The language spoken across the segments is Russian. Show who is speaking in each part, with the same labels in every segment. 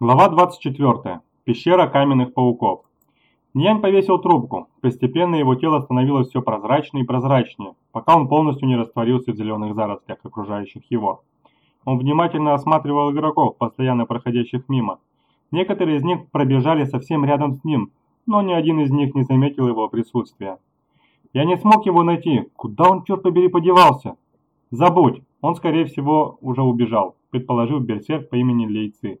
Speaker 1: Глава 24. Пещера каменных пауков. Ньянь повесил трубку. Постепенно его тело становилось все прозрачнее и прозрачнее, пока он полностью не растворился в зеленых зарослях, окружающих его. Он внимательно осматривал игроков, постоянно проходящих мимо. Некоторые из них пробежали совсем рядом с ним, но ни один из них не заметил его присутствия. Я не смог его найти. Куда он, черт побери, подевался? Забудь, он, скорее всего, уже убежал, предположил берсерк по имени Лейцы.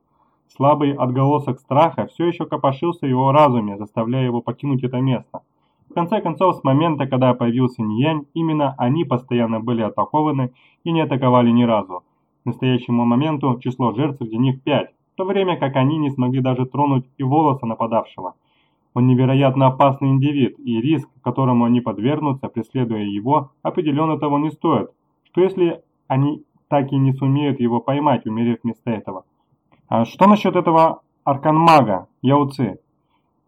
Speaker 1: Слабый отголосок страха все еще копошился в его разуме, заставляя его покинуть это место. В конце концов, с момента, когда появился Ниянь, именно они постоянно были атакованы и не атаковали ни разу. К настоящему моменту число жертв среди них пять, в то время как они не смогли даже тронуть и волоса нападавшего. Он невероятно опасный индивид, и риск, которому они подвергнутся, преследуя его, определенно того не стоит. Что если они так и не сумеют его поймать, умерев вместо этого? А что насчет этого арканмага, Яуци?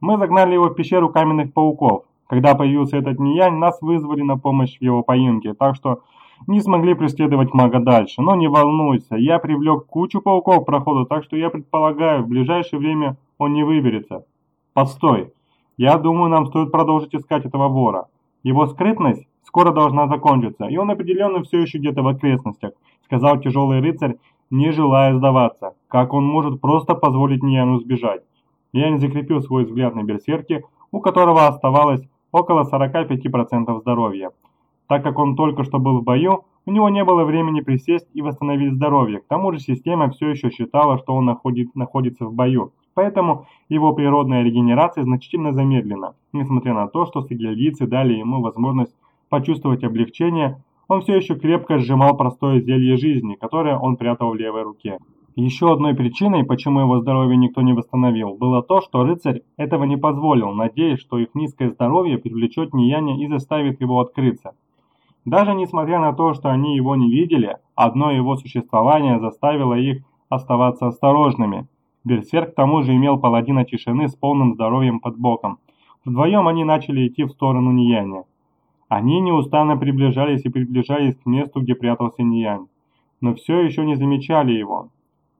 Speaker 1: Мы загнали его в пещеру каменных пауков. Когда появился этот Ниянь, нас вызвали на помощь в его поимке, так что не смогли преследовать мага дальше. Но не волнуйся, я привлек кучу пауков к проходу, так что я предполагаю, в ближайшее время он не выберется. Постой, я думаю, нам стоит продолжить искать этого вора. Его скрытность скоро должна закончиться, и он определенно все еще где-то в окрестностях, сказал тяжелый рыцарь, не желая сдаваться. Как он может просто позволить Нияну сбежать? Ниянь закрепил свой взгляд на берсерке, у которого оставалось около 45% здоровья. Так как он только что был в бою, у него не было времени присесть и восстановить здоровье. К тому же система все еще считала, что он находит, находится в бою. Поэтому его природная регенерация значительно замедлена. Несмотря на то, что сагильдийцы дали ему возможность почувствовать облегчение, он все еще крепко сжимал простое зелье жизни, которое он прятал в левой руке. Еще одной причиной, почему его здоровье никто не восстановил, было то, что рыцарь этого не позволил, надеясь, что их низкое здоровье привлечет Нияня и заставит его открыться. Даже несмотря на то, что они его не видели, одно его существование заставило их оставаться осторожными. Берсерк к тому же имел паладина тишины с полным здоровьем под боком. Вдвоем они начали идти в сторону Нияня. Они неустанно приближались и приближались к месту, где прятался Ниянь, но все еще не замечали его.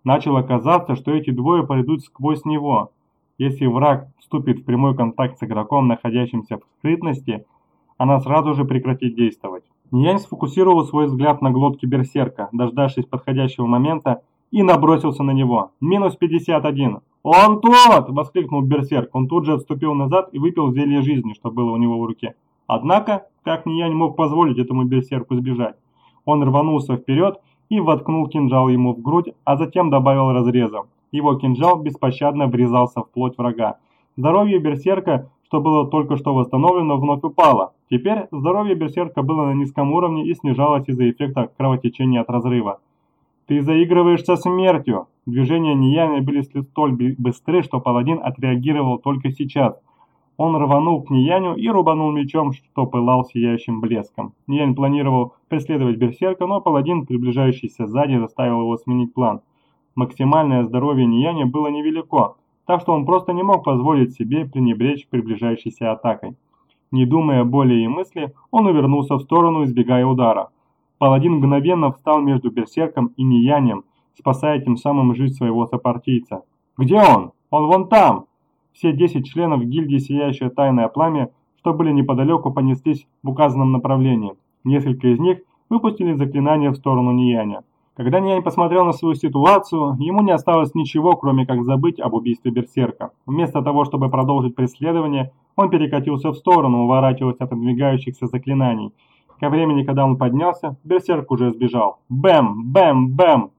Speaker 1: Начало казаться, что эти двое пройдут сквозь него. Если враг вступит в прямой контакт с игроком, находящимся в скрытности, она сразу же прекратит действовать. Ниянь сфокусировал свой взгляд на глотке берсерка, дождавшись подходящего момента, и набросился на него. «Минус 51!» «Он тот!» – воскликнул берсерк. Он тут же отступил назад и выпил зелье жизни, что было у него в руке. Однако, как ни я не мог позволить этому берсерку сбежать. Он рванулся вперед и воткнул кинжал ему в грудь, а затем добавил разрезом. Его кинжал беспощадно врезался в плоть врага. Здоровье берсерка, что было только что восстановлено, вновь упало. Теперь здоровье берсерка было на низком уровне и снижалось из-за эффекта кровотечения от разрыва. «Ты заигрываешь со смертью!» Движения Нияны были столь быстры, что паладин отреагировал только сейчас – он рванул к Нияню и рубанул мечом, что пылал сияющим блеском. Ниянь планировал преследовать берсерка, но паладин, приближающийся сзади, заставил его сменить план. Максимальное здоровье Нияня было невелико, так что он просто не мог позволить себе пренебречь приближающейся атакой. Не думая более и мысли, он увернулся в сторону, избегая удара. Паладин мгновенно встал между берсерком и Ниянем, спасая тем самым жизнь своего сопартийца. «Где он? Он вон там!» Все 10 членов гильдии «Сияющее тайное пламя», что были неподалеку, понеслись в указанном направлении. Несколько из них выпустили заклинание в сторону Нияня. Когда Ниянь посмотрел на свою ситуацию, ему не осталось ничего, кроме как забыть об убийстве Берсерка. Вместо того, чтобы продолжить преследование, он перекатился в сторону, уворачиваясь от надвигающихся заклинаний. Ко времени, когда он поднялся, Берсерк уже сбежал. Бэм! Бэм! Бэм!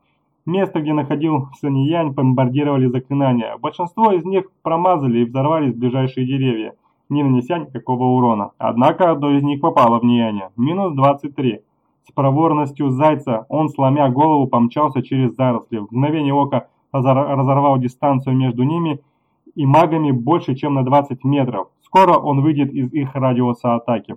Speaker 1: Место, где находился Ниянь, бомбардировали заклинания. Большинство из них промазали и взорвались ближайшие деревья, не нанеся никакого урона. Однако одно из них попало в Нияня. Минус 23. С проворностью зайца он, сломя голову, помчался через заросли. В мгновение ока разорвал дистанцию между ними и магами больше, чем на 20 метров. Скоро он выйдет из их радиуса атаки.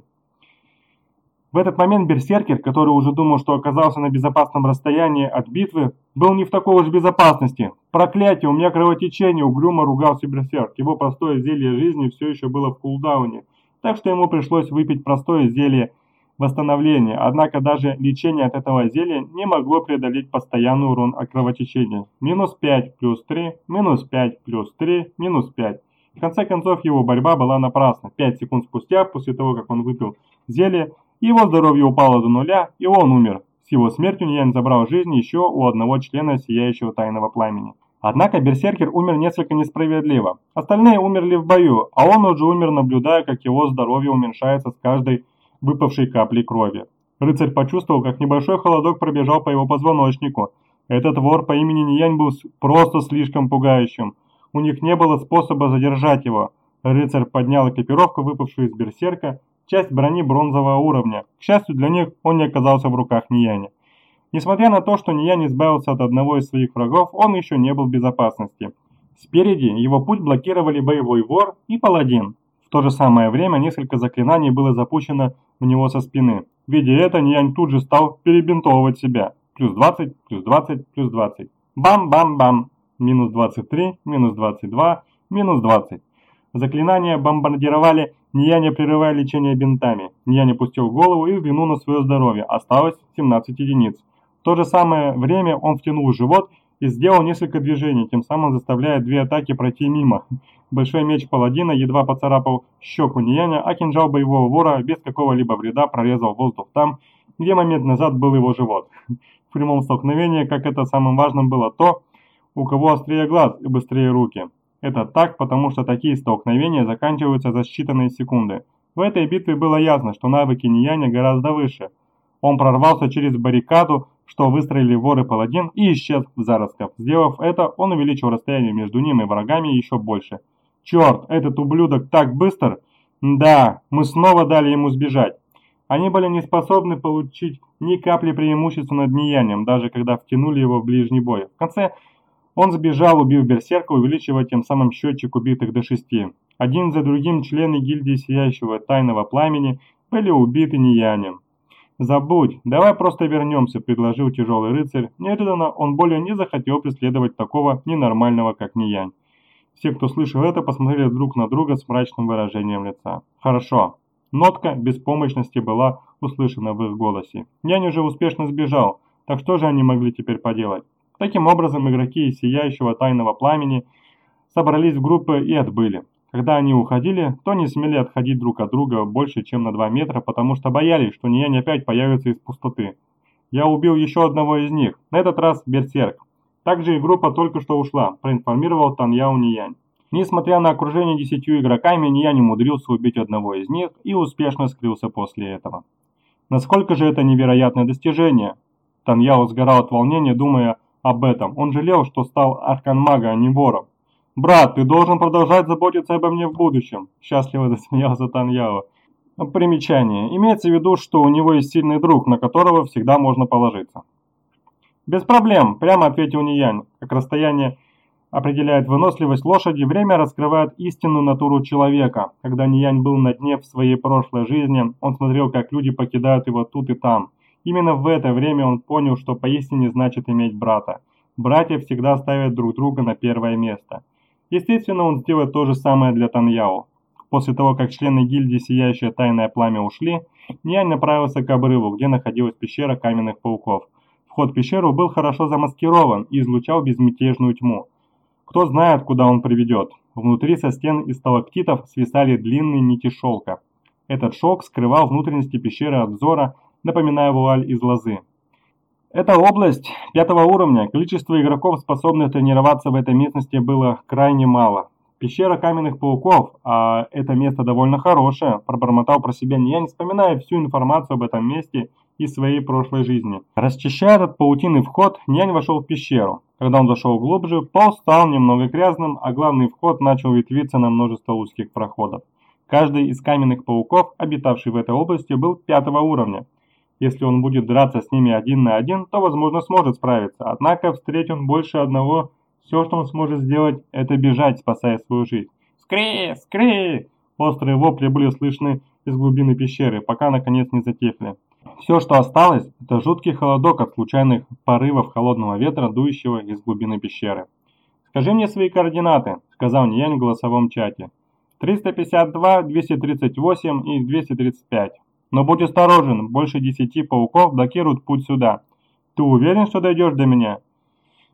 Speaker 1: В этот момент берсеркер, который уже думал, что оказался на безопасном расстоянии от битвы, был не в такой уж безопасности. «Проклятие, у меня кровотечение!» – угрюмо ругался берсерк. Его простое зелье жизни все еще было в кулдауне, так что ему пришлось выпить простое зелье восстановления, однако даже лечение от этого зелья не могло преодолеть постоянный урон от кровотечения. Минус 5 плюс 3, минус 5 плюс 3, минус 5. В конце концов, его борьба была напрасна. 5 секунд спустя, после того, как он выпил зелье, его здоровье упало до нуля, и он умер. С его смертью Ниянь забрал жизнь еще у одного члена Сияющего Тайного Пламени. Однако Берсеркер умер несколько несправедливо. Остальные умерли в бою, а он уже умер, наблюдая, как его здоровье уменьшается с каждой выпавшей каплей крови. Рыцарь почувствовал, как небольшой холодок пробежал по его позвоночнику. Этот вор по имени Ниянь был просто слишком пугающим. У них не было способа задержать его. Рыцарь поднял экипировку, выпавшую из берсерка, часть брони бронзового уровня. К счастью для них, он не оказался в руках Нияня. Несмотря на то, что Ниян избавился от одного из своих врагов, он еще не был в безопасности. Спереди его путь блокировали боевой вор и паладин. В то же самое время несколько заклинаний было запущено в него со спины. Видя это, Нянь тут же стал перебинтовывать себя. Плюс 20, плюс 20, плюс 20. Бам-бам-бам. Минус 23, минус 22, минус 20. Заклинания бомбардировали Нияня, прерывая лечение бинтами. Нияня пустил голову и взглянул на свое здоровье. Осталось 17 единиц. В то же самое время он втянул живот и сделал несколько движений, тем самым заставляя две атаки пройти мимо. Большой меч паладина едва поцарапал щеку Нияня, а кинжал боевого вора без какого-либо вреда прорезал воздух там, где момент назад был его живот. В прямом столкновении, как это самым важным было то, у кого острее глаз и быстрее руки. Это так, потому что такие столкновения заканчиваются за считанные секунды. В этой битве было ясно, что навыки Нияня гораздо выше. Он прорвался через баррикаду, что выстроили вор и паладин, и исчез в заростках. Сделав это, он увеличил расстояние между ним и врагами еще больше. Черт, этот ублюдок так быстр! Да, мы снова дали ему сбежать. Они были не способны получить ни капли преимущества над Ниянием, даже когда втянули его в ближний бой. В конце он сбежал, убив берсерка, увеличивая тем самым счетчик убитых до шести. Один за другим члены гильдии Сияющего Тайного Пламени были убиты Ниянем. «Забудь, давай просто вернемся», – предложил тяжелый рыцарь. Неожиданно он более не захотел преследовать такого ненормального, как Ниянь. Все, кто слышал это, посмотрели друг на друга с мрачным выражением лица. «Хорошо». Нотка беспомощности была услышана в их голосе. Нянь уже успешно сбежал, так что же они могли теперь поделать? Таким образом, игроки из Сияющего Тайного Пламени собрались в группы и отбыли. Когда они уходили, то не смели отходить друг от друга больше, чем на 2 метра, потому что боялись, что Ниянь опять появится из пустоты. Я убил еще одного из них, на этот раз Берсерк. Также и группа только что ушла, проинформировал Таньяо Ниянь. Несмотря на окружение десятью игроками, Ниянь умудрился убить одного из них и успешно скрылся после этого. Насколько же это невероятное достижение? Таньяо сгорал от волнения, думая об этом. Он жалел, что стал арканмага, а не вором. «Брат, ты должен продолжать заботиться обо мне в будущем», – счастливо засмеялся Таньяо. Примечание. Имеется в виду, что у него есть сильный друг, на которого всегда можно положиться. «Без проблем», – прямо ответил Ниянь. Как расстояние определяет выносливость лошади, время раскрывает истинную натуру человека. Когда Ниянь был на дне в своей прошлой жизни, он смотрел, как люди покидают его тут и там. Именно в это время он понял, что поистине значит иметь брата. Братья всегда ставят друг друга на первое место. Естественно, он сделает то же самое для Таньяо. После того, как члены гильдии Сияющее Тайное Пламя ушли, Ниань направился к обрыву, где находилась пещера каменных пауков. Вход в пещеру был хорошо замаскирован и излучал безмятежную тьму. Кто знает, куда он приведет. Внутри со стен из сталактитов свисали длинные нити шелка. Этот шелк скрывал внутренности пещеры от взора, напоминая вуаль из лозы. Это область пятого уровня. Количество игроков, способных тренироваться в этой местности, было крайне мало. Пещера каменных пауков, а это место довольно хорошее, пробормотал про себя не вспоминая всю информацию об этом месте из своей прошлой жизни. Расчищая этот паутинный вход, Нянь вошел в пещеру. Когда он зашел глубже, пол стал немного грязным, а главный вход начал ветвиться на множество узких проходов. Каждый из каменных пауков, обитавший в этой области, был пятого уровня. Если он будет драться с ними один на один, то, возможно, сможет справиться. Однако, встретить он больше одного, все, что он сможет сделать, это бежать, спасая свою жизнь. «Скри! Скри!» Острые вопли были слышны из глубины пещеры, пока наконец не затихли. Все, что осталось, это жуткий холодок от случайных порывов холодного ветра, дующего из глубины пещеры. «Скажи мне свои координаты», — сказал Ниянь в голосовом чате. «352, 238 и 235». Но будь осторожен, больше десяти пауков блокируют путь сюда. Ты уверен, что дойдешь до меня?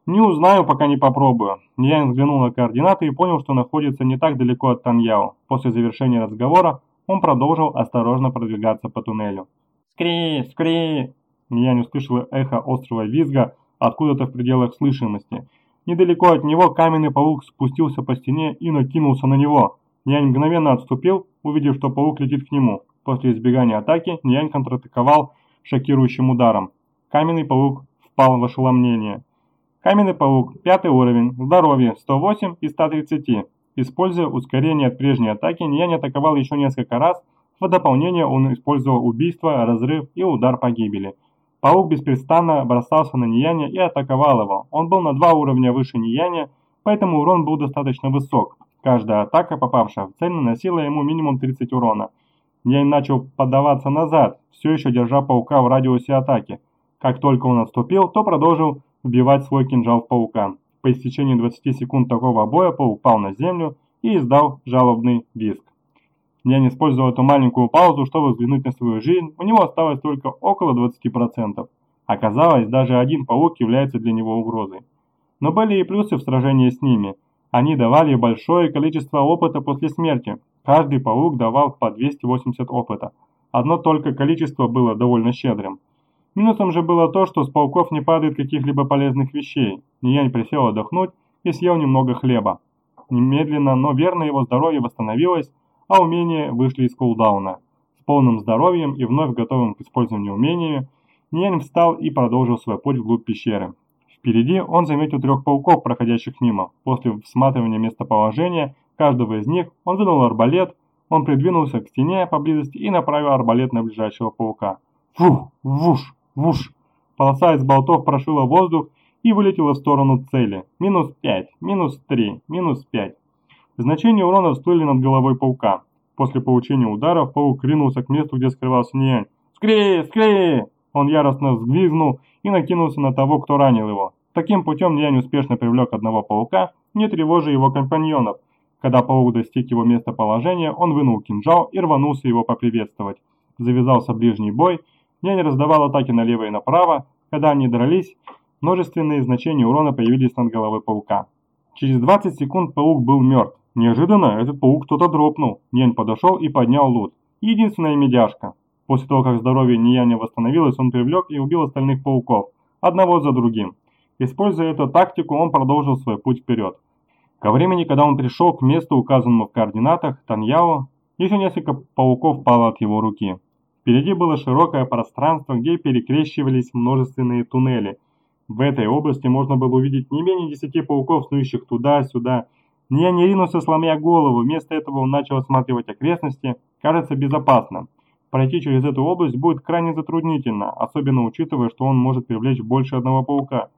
Speaker 1: Не узнаю, пока не попробую. Я взглянул на координаты и понял, что находится не так далеко от Таньяо. После завершения разговора он продолжил осторожно продвигаться по туннелю. «Скри! Скри!» Я не услышал эхо острого визга откуда-то в пределах слышимости. Недалеко от него каменный паук спустился по стене и накинулся на него. Нянь мгновенно отступил, увидев, что паук летит к нему. После избегания атаки Нянь контратаковал шокирующим ударом. Каменный паук впал в ошеломление. Каменный паук, пятый уровень, здоровье 108 из 130. Используя ускорение от прежней атаки, Нянь атаковал еще несколько раз. В дополнение он использовал убийство, разрыв и удар погибели. Паук беспрестанно бросался на Нияня и атаковал его. Он был на два уровня выше Нияня, поэтому урон был достаточно высок. Каждая атака, попавшая в цель, наносила ему минимум 30 урона. Нянь начал подаваться назад, все еще держа паука в радиусе атаки. Как только он отступил, то продолжил вбивать свой кинжал в паука. По истечении 20 секунд такого боя паук упал на землю и издал жалобный визг. Нянь использовал эту маленькую паузу, чтобы взглянуть на свою жизнь, у него осталось только около 20%. Оказалось, даже один паук является для него угрозой. Но были и плюсы в сражении с ними. Они давали большое количество опыта после смерти. Каждый паук давал по 280 опыта. Одно только количество было довольно щедрым. Минусом же было то, что с пауков не падает каких-либо полезных вещей. Ниянь присел отдохнуть и съел немного хлеба. Немедленно, но верно его здоровье восстановилось, а умения вышли из кулдауна. С полным здоровьем и вновь готовым к использованию умениями, Ниянь встал и продолжил свой путь вглубь пещеры. Впереди он заметил трех пауков, проходящих мимо. После всматривания местоположения каждого из них он вынул арбалет, он придвинулся к стене поблизости и направил арбалет на ближайшего паука. Фух, вуш, вуш. Полоса из болтов прошила воздух и вылетела в сторону цели. Минус 5, минус 3, минус 5. Значения урона всплыли над головой паука. После получения ударов паук ринулся к месту, где скрывался Ниянь. «Скорее! Скорее!» Он яростно взвизгнул и накинулся на того, кто ранил его. Таким путем Ниянь успешно привлек одного паука, не тревожа его компаньонов. Когда паук достиг его местоположения, он вынул кинжал и рванулся его поприветствовать. Завязался ближний бой, Нянь раздавал атаки налево и направо. Когда они дрались, множественные значения урона появились над головой паука. Через 20 секунд паук был мертв. Неожиданно этот паук кто-то дропнул. Нянь подошел и поднял лут. Единственная медяшка. После того, как здоровье Нияня восстановилось, он привлек и убил остальных пауков, одного за другим. Используя эту тактику, он продолжил свой путь вперед. Ко времени, когда он пришел к месту, указанному в координатах, Таньяо, еще несколько пауков пало от его руки. Впереди было широкое пространство, где перекрещивались множественные туннели. В этой области можно было увидеть не менее десяти пауков, снующих туда-сюда, я не ринулся, сломя голову, вместо этого он начал осматривать окрестности, кажется безопасно. Пройти через эту область будет крайне затруднительно, особенно учитывая, что он может привлечь больше одного паука,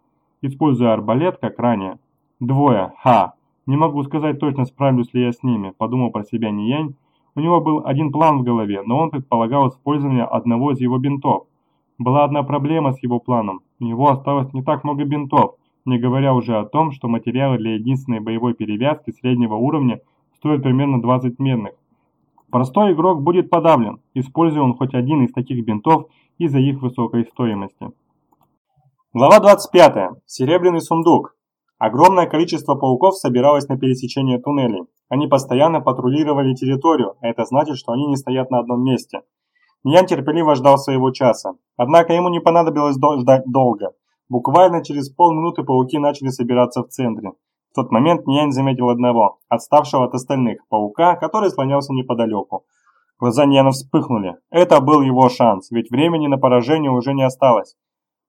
Speaker 1: используя арбалет, как ранее. Двое, ха! Не могу сказать точно, справлюсь ли я с ними, подумал про себя Ниянь. У него был один план в голове, но он предполагал использование одного из его бинтов. Была одна проблема с его планом, у него осталось не так много бинтов, не говоря уже о том, что материалы для единственной боевой перевязки среднего уровня стоят примерно 20 медных. Простой игрок будет подавлен, используя он хоть один из таких бинтов из-за их высокой стоимости. Глава 25. Серебряный сундук. Огромное количество пауков собиралось на пересечении туннелей. Они постоянно патрулировали территорию, а это значит, что они не стоят на одном месте. Ньян терпеливо ждал своего часа. Однако ему не понадобилось ждать долго. Буквально через полминуты пауки начали собираться в центре. В тот момент Нянь заметил одного, отставшего от остальных, паука, который слонялся неподалеку. Глаза Ньяна вспыхнули. Это был его шанс, ведь времени на поражение уже не осталось.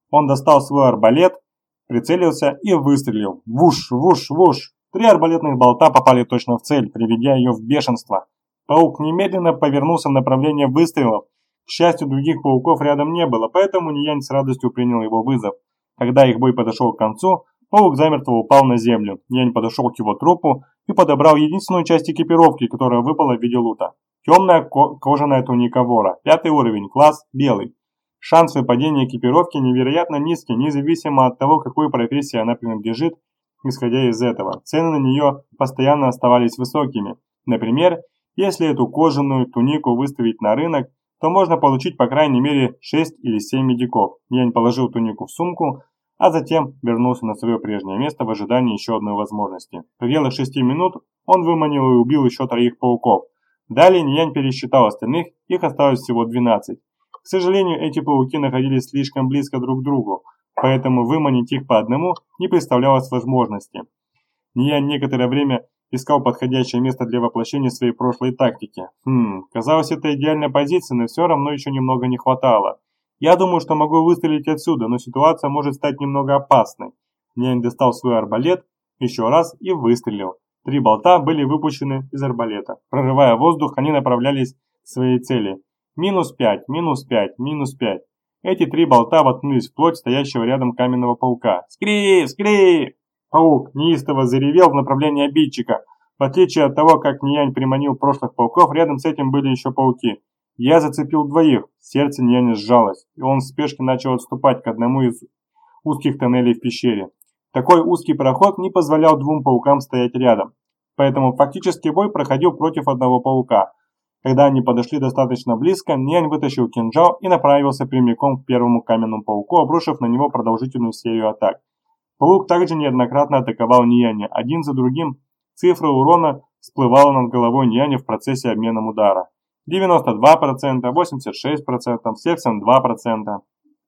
Speaker 1: Он достал свой арбалет, прицелился и выстрелил. Вуш, вуш, вуш. Три арбалетных болта попали точно в цель, приведя ее в бешенство. Паук немедленно повернулся в направлении выстрелов. К счастью, других пауков рядом не было, поэтому Ниянь с радостью принял его вызов. Когда их бой подошел к концу, паук замертво упал на землю. Нянь подошел к его трупу и подобрал единственную часть экипировки, которая выпала в виде лута. Темная ко кожаная туника вора, пятый уровень, класс белый. Шанс выпадения экипировки невероятно низкий, независимо от того, какой профессии она принадлежит, исходя из этого. Цены на нее постоянно оставались высокими. Например, если эту кожаную тунику выставить на рынок, то можно получить по крайней мере 6 или 7 медиков. Янь положил тунику в сумку, а затем вернулся на свое прежнее место в ожидании еще одной возможности. В пределах 6 минут он выманил и убил еще троих пауков. Далее Ниянь пересчитал остальных, их осталось всего 12. К сожалению, эти пауки находились слишком близко друг к другу, поэтому выманить их по одному не представлялось возможности. Ниянь некоторое время искал подходящее место для воплощения своей прошлой тактики. Хм, казалось, это идеальная позиция, но все равно еще немного не хватало. Я думаю, что могу выстрелить отсюда, но ситуация может стать немного опасной. Нянь достал свой арбалет еще раз и выстрелил. Три болта были выпущены из арбалета. Прорывая воздух, они направлялись к своей цели. Минус пять, минус пять, минус пять. Эти три болта воткнулись в плоть стоящего рядом каменного паука. «Скрип! Скрип!» Паук неистово заревел в направлении обидчика. В отличие от того, как Ниянь приманил прошлых пауков, рядом с этим были еще пауки. Я зацепил двоих, сердце Ниянь сжалось, и он в спешке начал отступать к одному из узких тоннелей в пещере. Такой узкий проход не позволял двум паукам стоять рядом, поэтому фактически бой проходил против одного паука. Когда они подошли достаточно близко, Нянь вытащил кинжал и направился прямиком к первому каменному пауку, обрушив на него продолжительную серию атак. Паук также неоднократно атаковал Нияня. Один за другим цифра урона всплывала над головой Нияня в процессе обмена удара. 92%, 86%, 72%.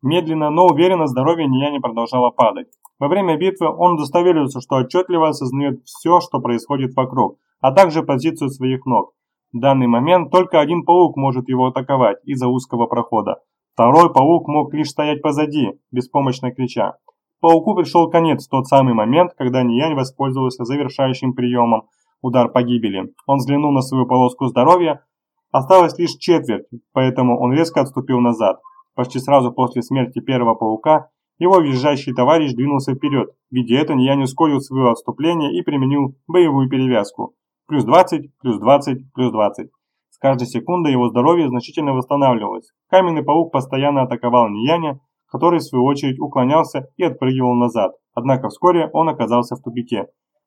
Speaker 1: Медленно, но уверенно здоровье Нияни продолжало падать. Во время битвы он удостоверился, что отчетливо осознает все, что происходит вокруг, а также позицию своих ног. В данный момент только один паук может его атаковать из-за узкого прохода. Второй паук мог лишь стоять позади, беспомощно крича. Пауку пришел конец в тот самый момент, когда Ниянь воспользовался завершающим приемом удар погибели. Он взглянул на свою полоску здоровья, осталось лишь четверть, поэтому он резко отступил назад. Почти сразу после смерти первого паука его визжащий товарищ двинулся вперед. Видя это, не ускорил свое отступление и применил боевую перевязку. Плюс 20, плюс 20, плюс 20. С каждой секундой его здоровье значительно восстанавливалось. Каменный паук постоянно атаковал Нияня, который в свою очередь уклонялся и отпрыгивал назад. Однако вскоре он оказался в тупике.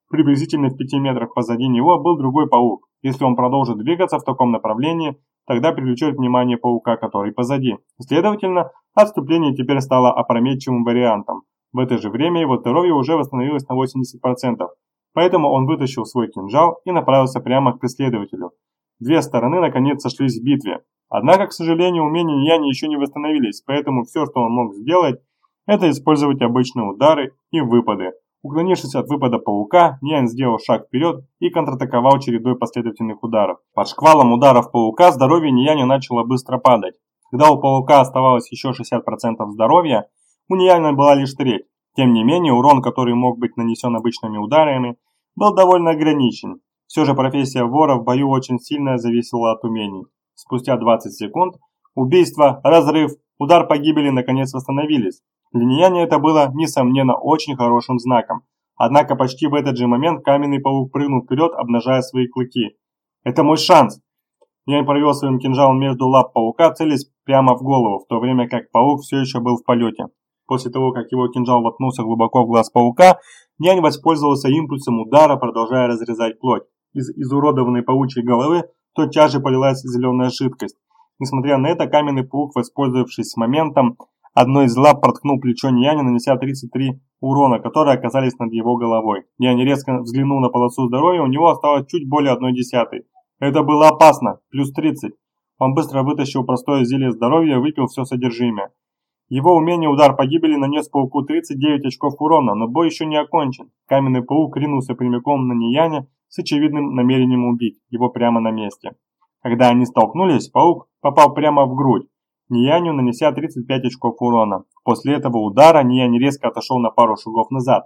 Speaker 1: Приблизительно в пяти метрах позади него был другой паук. Если он продолжит двигаться в таком направлении, тогда привлечет внимание паука, который позади. Следовательно, отступление теперь стало опрометчивым вариантом. В это же время его здоровье уже восстановилось на 80%, поэтому он вытащил свой кинжал и направился прямо к преследователю. Две стороны наконец сошлись в битве. Однако, к сожалению, умения Яни еще не восстановились, поэтому все, что он мог сделать, это использовать обычные удары и выпады. Уклонившись от выпада паука, Ниан сделал шаг вперед и контратаковал чередой последовательных ударов. Под шквалом ударов паука здоровье Нияня начало быстро падать. Когда у паука оставалось еще 60% здоровья, у Нияня была лишь треть. Тем не менее, урон, который мог быть нанесен обычными ударами, был довольно ограничен. Все же профессия вора в бою очень сильно зависела от умений. Спустя 20 секунд убийство, разрыв, удар погибели наконец восстановились. Для Нияни это было, несомненно, очень хорошим знаком. Однако почти в этот же момент каменный паук прыгнул вперед, обнажая свои клыки. «Это мой шанс!» Нянь провел своим кинжалом между лап паука, целясь прямо в голову, в то время как паук все еще был в полете. После того, как его кинжал воткнулся глубоко в глаз паука, Нянь воспользовался импульсом удара, продолжая разрезать плоть. Из изуродованной паучьей головы тотчас же полилась зеленая жидкость. Несмотря на это, каменный паук, воспользовавшись моментом, Одной из лап проткнул плечо Ньяня, нанеся 33 урона, которые оказались над его головой. Ньянь резко взглянул на полосу здоровья, у него осталось чуть более одной десятой. Это было опасно, плюс 30. Он быстро вытащил простое зелье здоровья и выпил все содержимое. Его умение удар погибели нанес пауку 39 очков урона, но бой еще не окончен. Каменный паук ринулся прямиком на Нияня с очевидным намерением убить его прямо на месте. Когда они столкнулись, паук попал прямо в грудь. Нияню, нанеся 35 очков урона. После этого удара Ниянь резко отошел на пару шагов назад.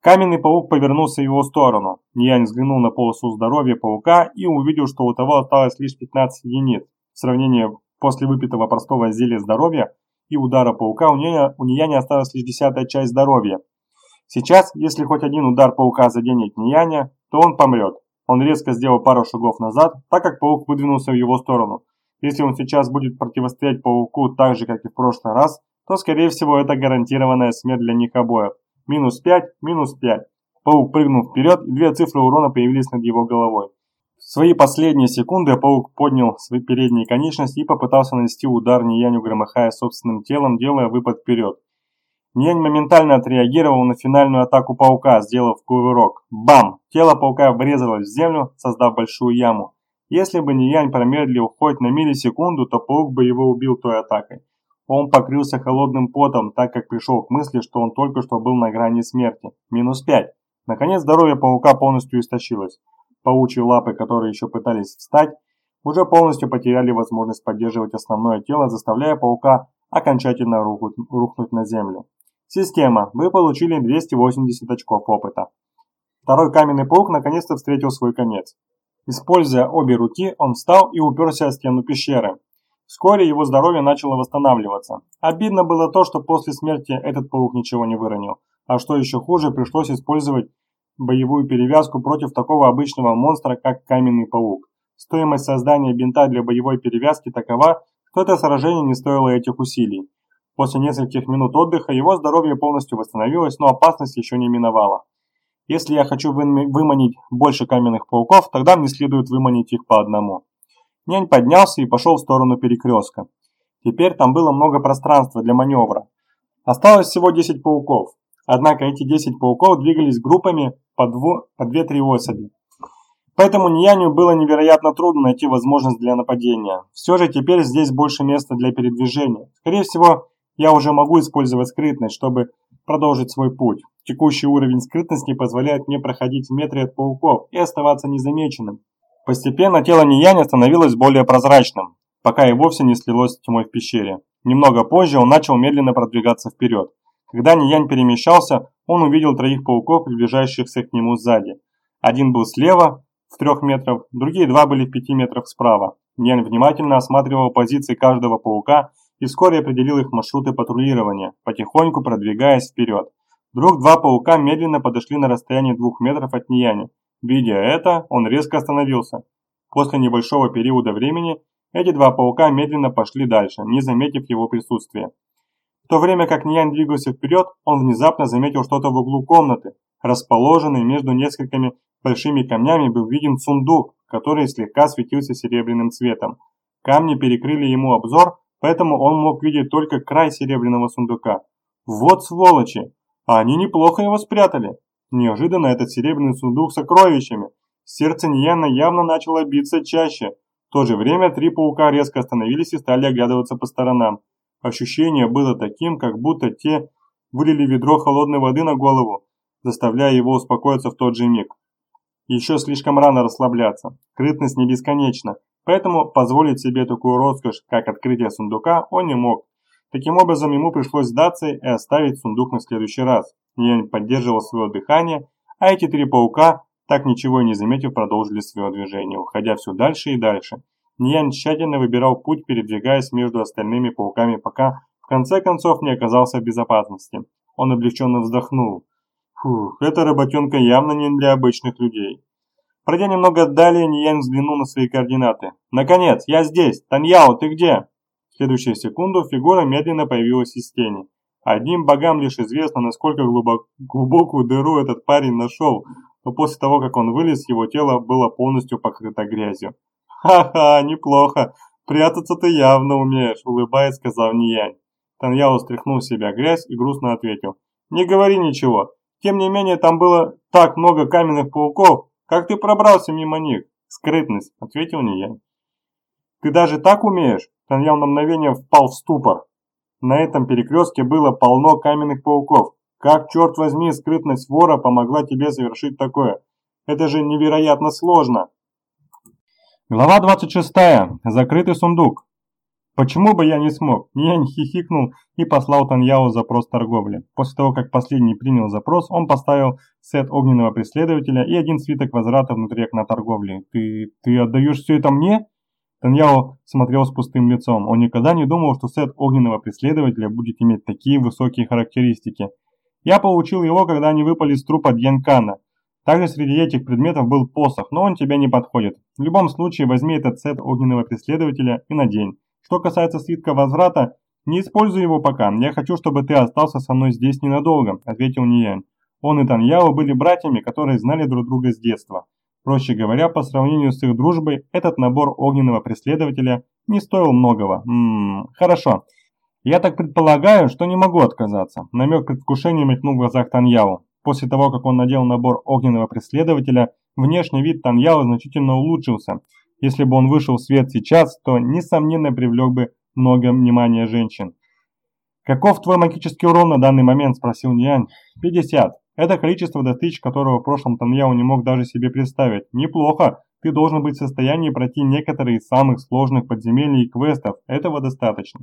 Speaker 1: Каменный паук повернулся в его сторону. Ниянь взглянул на полосу здоровья паука и увидел, что у того осталось лишь 15 единиц. В сравнении после выпитого простого зелья здоровья и удара паука у Ниянь у Нияня осталась лишь десятая часть здоровья. Сейчас, если хоть один удар паука заденет Нияня, то он помрет. Он резко сделал пару шагов назад, так как паук выдвинулся в его сторону. Если он сейчас будет противостоять пауку так же, как и в прошлый раз, то скорее всего это гарантированная смерть для них обоих. Минус 5, минус 5. Паук прыгнул вперед, и две цифры урона появились над его головой. В свои последние секунды паук поднял свои передние конечности и попытался нанести удар Нияню, громыхая собственным телом, делая выпад вперед. Нянь моментально отреагировал на финальную атаку паука, сделав кувырок. Бам! Тело паука врезалось в землю, создав большую яму. Если бы Ниянь промедлил хоть на миллисекунду, то паук бы его убил той атакой. Он покрылся холодным потом, так как пришел к мысли, что он только что был на грани смерти. Минус пять. Наконец здоровье паука полностью истощилось. Паучьи лапы, которые еще пытались встать, уже полностью потеряли возможность поддерживать основное тело, заставляя паука окончательно рухнуть на землю. Система. Вы получили 280 очков опыта. Второй каменный паук наконец-то встретил свой конец. Используя обе руки, он встал и уперся о стену пещеры. Вскоре его здоровье начало восстанавливаться. Обидно было то, что после смерти этот паук ничего не выронил. А что еще хуже, пришлось использовать боевую перевязку против такого обычного монстра, как каменный паук. Стоимость создания бинта для боевой перевязки такова, что это сражение не стоило этих усилий. После нескольких минут отдыха его здоровье полностью восстановилось, но опасность еще не миновала. Если я хочу выманить больше каменных пауков, тогда мне следует выманить их по одному. Нянь поднялся и пошел в сторону перекрестка. Теперь там было много пространства для маневра. Осталось всего 10 пауков. Однако эти 10 пауков двигались группами по 2-3 особи. Поэтому Нияню было невероятно трудно найти возможность для нападения. Все же теперь здесь больше места для передвижения. Скорее всего, я уже могу использовать скрытность, чтобы продолжить свой путь. Текущий уровень скрытности позволяет мне проходить в метре от пауков и оставаться незамеченным. Постепенно тело Нияня становилось более прозрачным, пока и вовсе не слилось с тьмой в пещере. Немного позже он начал медленно продвигаться вперед. Когда Ниянь перемещался, он увидел троих пауков, приближающихся к нему сзади. Один был слева, в трех метров, другие два были в пяти метрах справа. Ниянь внимательно осматривал позиции каждого паука и вскоре определил их маршруты патрулирования, потихоньку продвигаясь вперед. Вдруг два паука медленно подошли на расстояние двух метров от Нияни. Видя это, он резко остановился. После небольшого периода времени эти два паука медленно пошли дальше, не заметив его присутствия. В то время как Ниянь двигался вперед, он внезапно заметил что-то в углу комнаты. Расположенный между несколькими большими камнями был виден сундук, который слегка светился серебряным цветом. Камни перекрыли ему обзор, поэтому он мог видеть только край серебряного сундука. Вот сволочи! А они неплохо его спрятали. Неожиданно этот серебряный сундук с сокровищами. Сердце Нияна явно начало биться чаще. В то же время три паука резко остановились и стали оглядываться по сторонам. Ощущение было таким, как будто те вылили ведро холодной воды на голову, заставляя его успокоиться в тот же миг. Еще слишком рано расслабляться. Скрытность не бесконечна, Поэтому позволить себе такую роскошь, как открытие сундука, он не мог. Таким образом, ему пришлось сдаться и оставить сундук на следующий раз. Ниянь поддерживал свое дыхание, а эти три паука, так ничего и не заметив, продолжили свое движение, уходя все дальше и дальше. Ниянь тщательно выбирал путь, передвигаясь между остальными пауками, пока в конце концов не оказался в безопасности. Он облегченно вздохнул. Фух, эта работенка явно не для обычных людей. Пройдя немного далее, Ниянь взглянул на свои координаты. «Наконец, я здесь! Таньяо, ты где?» В следующую секунду фигура медленно появилась из тени. Одним богам лишь известно, насколько глубок, глубокую дыру этот парень нашел, но после того, как он вылез, его тело было полностью покрыто грязью. «Ха-ха, неплохо! Прятаться ты явно умеешь», – улыбаясь, сказал Ниянь. Таньяо стряхнул с себя грязь и грустно ответил. «Не говори ничего. Тем не менее, там было так много каменных пауков, «Как ты пробрался мимо них?» «Скрытность», — ответил я. «Ты даже так умеешь?» Таньян на мгновение впал в ступор. На этом перекрестке было полно каменных пауков. Как, черт возьми, скрытность вора помогла тебе совершить такое? Это же невероятно сложно. Глава 26. Закрытый сундук. Почему бы я не смог? Ниянь хихикнул и послал Таньяо запрос торговли. После того, как последний принял запрос, он поставил сет огненного преследователя и один свиток возврата внутри окна торговли. «Ты... ты отдаешь все это мне?» Таньяо смотрел с пустым лицом. Он никогда не думал, что сет огненного преследователя будет иметь такие высокие характеристики. Я получил его, когда они выпали с трупа Дьянкана. Также среди этих предметов был посох, но он тебе не подходит. В любом случае, возьми этот сет огненного преследователя и надень. Что касается свитка возврата, не используй его пока. Я хочу, чтобы ты остался со мной здесь ненадолго, ответил Ниянь. Он и Таньяо были братьями, которые знали друг друга с детства. Проще говоря, по сравнению с их дружбой, этот набор огненного преследователя не стоил многого. Ммм, хорошо. Я так предполагаю, что не могу отказаться. Намек предвкушения мелькнул в глазах Таньяо. После того, как он надел набор огненного преследователя, внешний вид Таньяо значительно улучшился. Если бы он вышел в свет сейчас, то, несомненно, привлек бы много внимания женщин. «Каков твой магический урон на данный момент?» – спросил Нянь. «50. Это количество, достичь которого в прошлом Таньяо не мог даже себе представить. Неплохо. Ты должен быть в состоянии пройти некоторые из самых сложных подземелий и квестов. Этого достаточно.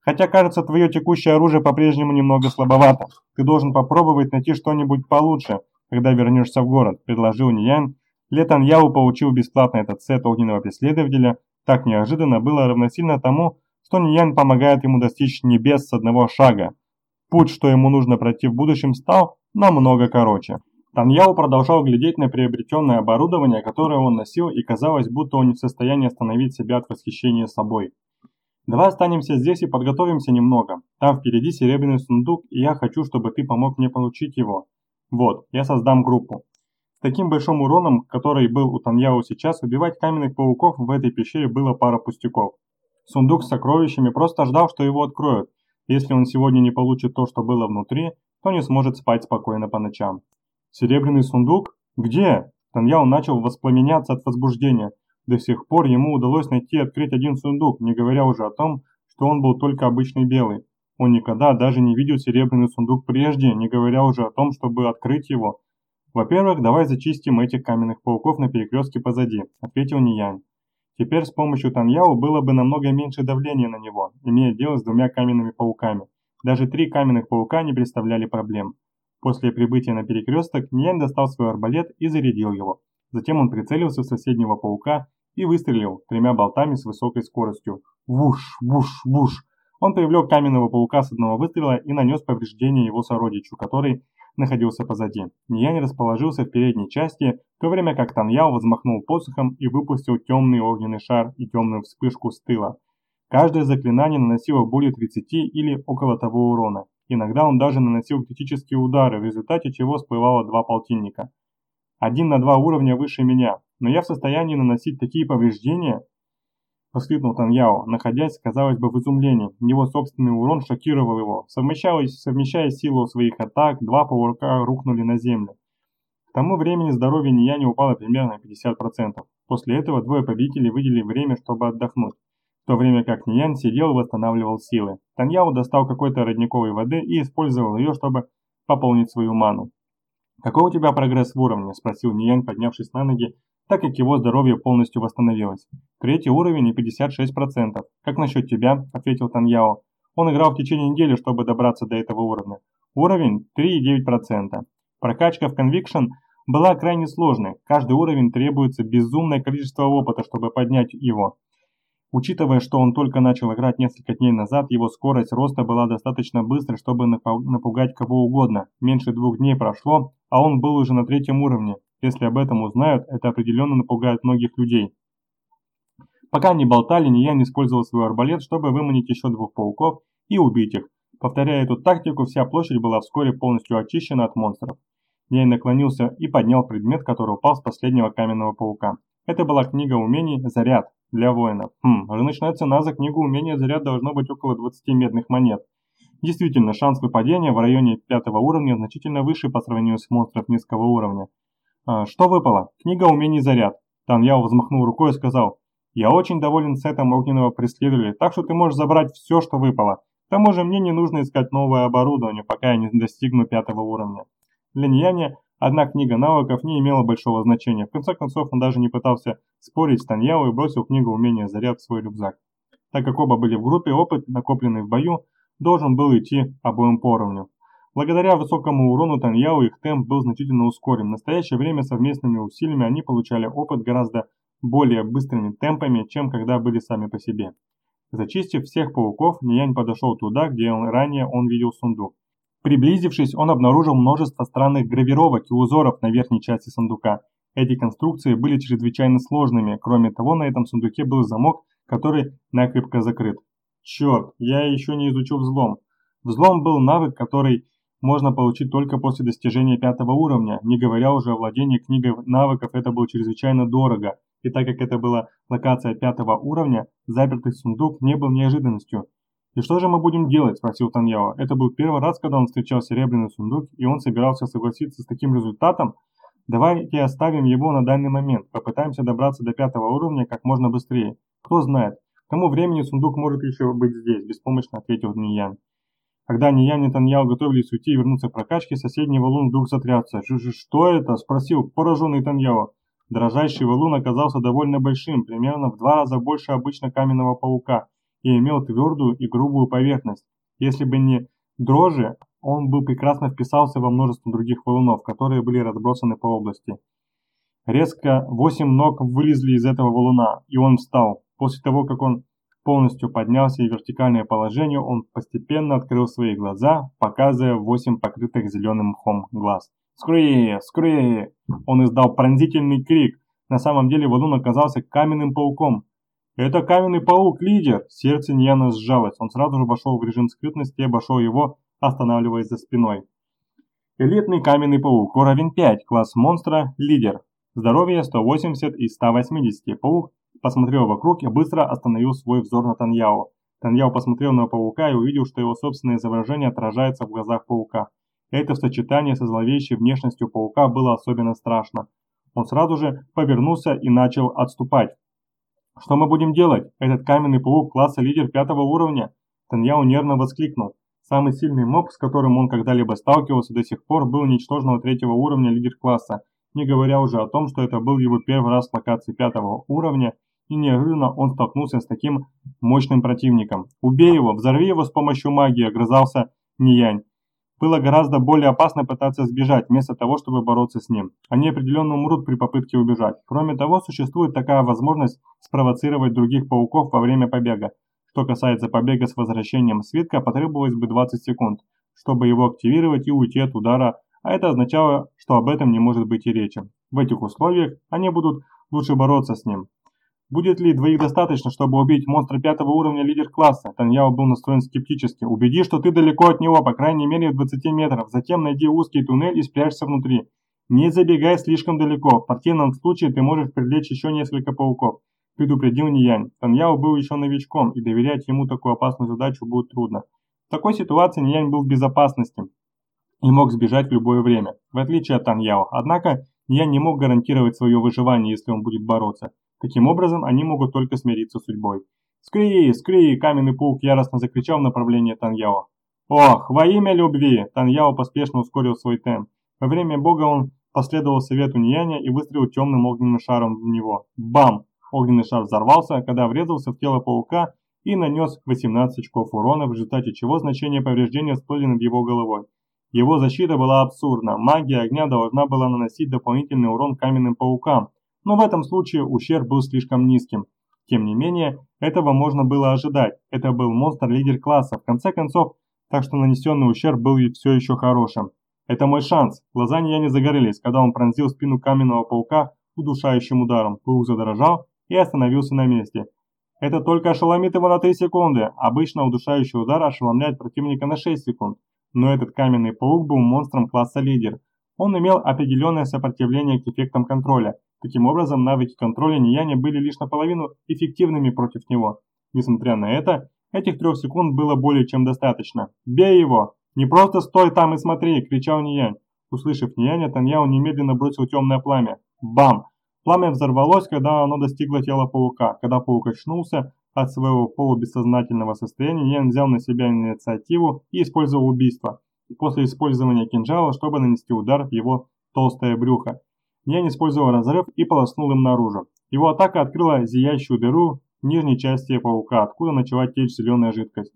Speaker 1: Хотя, кажется, твое текущее оружие по-прежнему немного слабовато. Ты должен попробовать найти что-нибудь получше, когда вернешься в город», – предложил Ниян. Летан Яу получил бесплатно этот сет огненного преследователя. Так неожиданно было равносильно тому, что Ниян помогает ему достичь небес с одного шага. Путь, что ему нужно пройти в будущем, стал намного короче. Таньяо продолжал глядеть на приобретенное оборудование, которое он носил, и казалось, будто он не в состоянии остановить себя от восхищения собой. «Давай останемся здесь и подготовимся немного. Там впереди серебряный сундук, и я хочу, чтобы ты помог мне получить его. Вот, я создам группу». С таким большим уроном, который был у Таньяо сейчас, убивать каменных пауков в этой пещере было пара пустяков. Сундук с сокровищами просто ждал, что его откроют. Если он сегодня не получит то, что было внутри, то не сможет спать спокойно по ночам. Серебряный сундук? Где? Таньяо начал воспламеняться от возбуждения. До сих пор ему удалось найти и открыть один сундук, не говоря уже о том, что он был только обычный белый. Он никогда даже не видел серебряный сундук прежде, не говоря уже о том, чтобы открыть его. «Во-первых, давай зачистим этих каменных пауков на перекрестке позади», – ответил Ниянь. Теперь с помощью Таньяо было бы намного меньше давления на него, имея дело с двумя каменными пауками. Даже три каменных паука не представляли проблем. После прибытия на перекресток Ньянь достал свой арбалет и зарядил его. Затем он прицелился в соседнего паука и выстрелил тремя болтами с высокой скоростью. Вуш, вуш, вуш. Он привлек каменного паука с одного выстрела и нанес повреждение его сородичу, который находился позади. Ньянь расположился в передней части, в то время как Таньяо взмахнул посохом и выпустил темный огненный шар и темную вспышку с тыла. Каждое заклинание наносило более 30 или около того урона. Иногда он даже наносил критические удары, в результате чего всплывало два полтинника. Один на два уровня выше меня, но я в состоянии наносить такие повреждения, воскликнул Таньяо, находясь, казалось бы, в изумлении. Его собственный урон шокировал его. Совмещаясь, совмещая силу своих атак, два паука рухнули на землю. К тому времени здоровье Нияни упало примерно на 50%. После этого двое победителей выделили время, чтобы отдохнуть в то время как Ниян сидел и восстанавливал силы. Таньяо достал какой-то родниковой воды и использовал ее, чтобы пополнить свою ману. «Какой у тебя прогресс в уровне?» – спросил Ниян, поднявшись на ноги, так как его здоровье полностью восстановилось. «Третий уровень и 56%. Как насчет тебя?» – ответил Таньяо. Он играл в течение недели, чтобы добраться до этого уровня. Уровень 3,9%. Прокачка в Conviction была крайне сложной. Каждый уровень требуется безумное количество опыта, чтобы поднять его. Учитывая, что он только начал играть несколько дней назад, его скорость роста была достаточно быстрой, чтобы напугать кого угодно. Меньше двух дней прошло, а он был уже на третьем уровне. Если об этом узнают, это определенно напугает многих людей. Пока они болтали, Ниян использовал свой арбалет, чтобы выманить еще двух пауков и убить их. Повторяя эту тактику, вся площадь была вскоре полностью очищена от монстров. Ниян наклонился и поднял предмет, который упал с последнего каменного паука. Это была книга умений «Заряд» для воинов. Хм, рыночная цена за книгу умения «Заряд» должно быть около 20 медных монет. Действительно, шанс выпадения в районе пятого уровня значительно выше по сравнению с монстров низкого уровня. А, что выпало? Книга умений «Заряд». Тан Яо взмахнул рукой и сказал, «Я очень доволен сетом огненного преследователя, так что ты можешь забрать все, что выпало. К тому же мне не нужно искать новое оборудование, пока я не достигну пятого уровня». Для Нияня Одна книга навыков не имела большого значения. В конце концов, он даже не пытался спорить с Таньяо и бросил книгу умения заряд в свой рюкзак. Так как оба были в группе, опыт, накопленный в бою, должен был идти обоим поровню. Благодаря высокому урону Таньяо их темп был значительно ускорен. В настоящее время совместными усилиями они получали опыт гораздо более быстрыми темпами, чем когда были сами по себе. Зачистив всех пауков, Ниянь подошел туда, где он, ранее он видел сундук. Приблизившись, он обнаружил множество странных гравировок и узоров на верхней части сундука. Эти конструкции были чрезвычайно сложными, кроме того, на этом сундуке был замок, который накрепко закрыт. Черт, я еще не изучил взлом. Взлом был навык, который можно получить только после достижения пятого уровня, не говоря уже о владении книгой навыков, это было чрезвычайно дорого, и так как это была локация пятого уровня, запертый сундук не был неожиданностью. «И что же мы будем делать?» – спросил Таньяо. Это был первый раз, когда он встречал серебряный сундук, и он собирался согласиться с таким результатом. Давайте оставим его на данный момент, попытаемся добраться до пятого уровня как можно быстрее. Кто знает, к тому времени сундук может еще быть здесь, беспомощно ответил Ниян. Когда Ниян и Таньяо готовились уйти и вернуться к прокачке, соседний валун вдруг затрясся. «Что это?» – спросил пораженный Таньяо. Дрожащий валун оказался довольно большим, примерно в два раза больше обычно каменного паука, и имел твердую и грубую поверхность. Если бы не дрожжи, он бы прекрасно вписался во множество других валунов, которые были разбросаны по области. Резко восемь ног вылезли из этого валуна, и он встал. После того, как он полностью поднялся и вертикальное положение, он постепенно открыл свои глаза, показывая восемь покрытых зеленым мхом глаз. «Скорее! Скорее!» Он издал пронзительный крик. На самом деле валун оказался каменным пауком. «Это каменный паук-лидер!» Сердце Ньяна сжалось. Он сразу же вошел в режим скрытности и обошел его, останавливаясь за спиной. Элитный каменный паук, уровень 5, класс монстра, лидер. Здоровье 180 из 180. Паук посмотрел вокруг и быстро остановил свой взор на Таньяо. Таньяо посмотрел на паука и увидел, что его собственное изображение отражается в глазах паука. Это в сочетании со зловещей внешностью паука было особенно страшно. Он сразу же повернулся и начал отступать. «Что мы будем делать? Этот каменный паук класса лидер пятого уровня?» Таньяо нервно воскликнул. Самый сильный моб, с которым он когда-либо сталкивался до сих пор, был ничтожного третьего уровня лидер класса, не говоря уже о том, что это был его первый раз в локации пятого уровня, и неожиданно он столкнулся с таким мощным противником. «Убей его! Взорви его с помощью магии!» – огрызался Ниянь. Было гораздо более опасно пытаться сбежать, вместо того, чтобы бороться с ним. Они определенно умрут при попытке убежать. Кроме того, существует такая возможность спровоцировать других пауков во время побега. Что касается побега с возвращением свитка, потребовалось бы 20 секунд, чтобы его активировать и уйти от удара, а это означало, что об этом не может быть и речи. В этих условиях они будут лучше бороться с ним. Будет ли двоих достаточно, чтобы убить монстра пятого уровня лидер класса? Таньяо был настроен скептически. Убеди, что ты далеко от него, по крайней мере в 20 метров. Затем найди узкий туннель и спрячься внутри. Не забегай слишком далеко. В противном случае ты можешь привлечь еще несколько пауков. Предупредил Ниянь. Таньяо был еще новичком, и доверять ему такую опасную задачу будет трудно. В такой ситуации Ниянь был в безопасности и мог сбежать в любое время, в отличие от Таньяо. Однако Ниянь не мог гарантировать свое выживание, если он будет бороться. Таким образом, они могут только смириться с судьбой. «Скри! Скри!» – каменный паук яростно закричал в направлении Таньяо. «Ох, во имя любви!» – Таньяо поспешно ускорил свой темп. Во время бога он последовал совету Нияня и выстрелил темным огненным шаром в него. Бам! Огненный шар взорвался, когда врезался в тело паука и нанес 18 очков урона, в результате чего значение повреждения всплыли над его головой. Его защита была абсурдна, магия огня должна была наносить дополнительный урон каменным паукам, но в этом случае ущерб был слишком низким. Тем не менее, этого можно было ожидать, это был монстр-лидер класса, в конце концов, так что нанесенный ущерб был все еще хорошим. Это мой шанс. Глаза не загорелись, когда он пронзил спину каменного паука удушающим ударом. Паук задрожал и остановился на месте. Это только ошеломит его на 3 секунды. Обычно удушающий удар ошеломляет противника на 6 секунд. Но этот каменный паук был монстром класса лидер. Он имел определенное сопротивление к эффектам контроля. Таким образом, навыки контроля Нияни были лишь наполовину эффективными против него. Несмотря на это, этих трех секунд было более чем достаточно. «Бей его! Не просто стой там и смотри!» – кричал Ниянь. Услышав Нияня, Таньяо немедленно бросил темное пламя. Бам! Пламя взорвалось, когда оно достигло тела паука. Когда паук очнулся от своего полубессознательного состояния, Ниян взял на себя инициативу и использовал убийство. После использования кинжала, чтобы нанести удар в его толстое брюхо. Я не использовал разрыв и полоснул им наружу. Его атака открыла зияющую дыру в нижней части паука, откуда начала течь зеленая жидкость.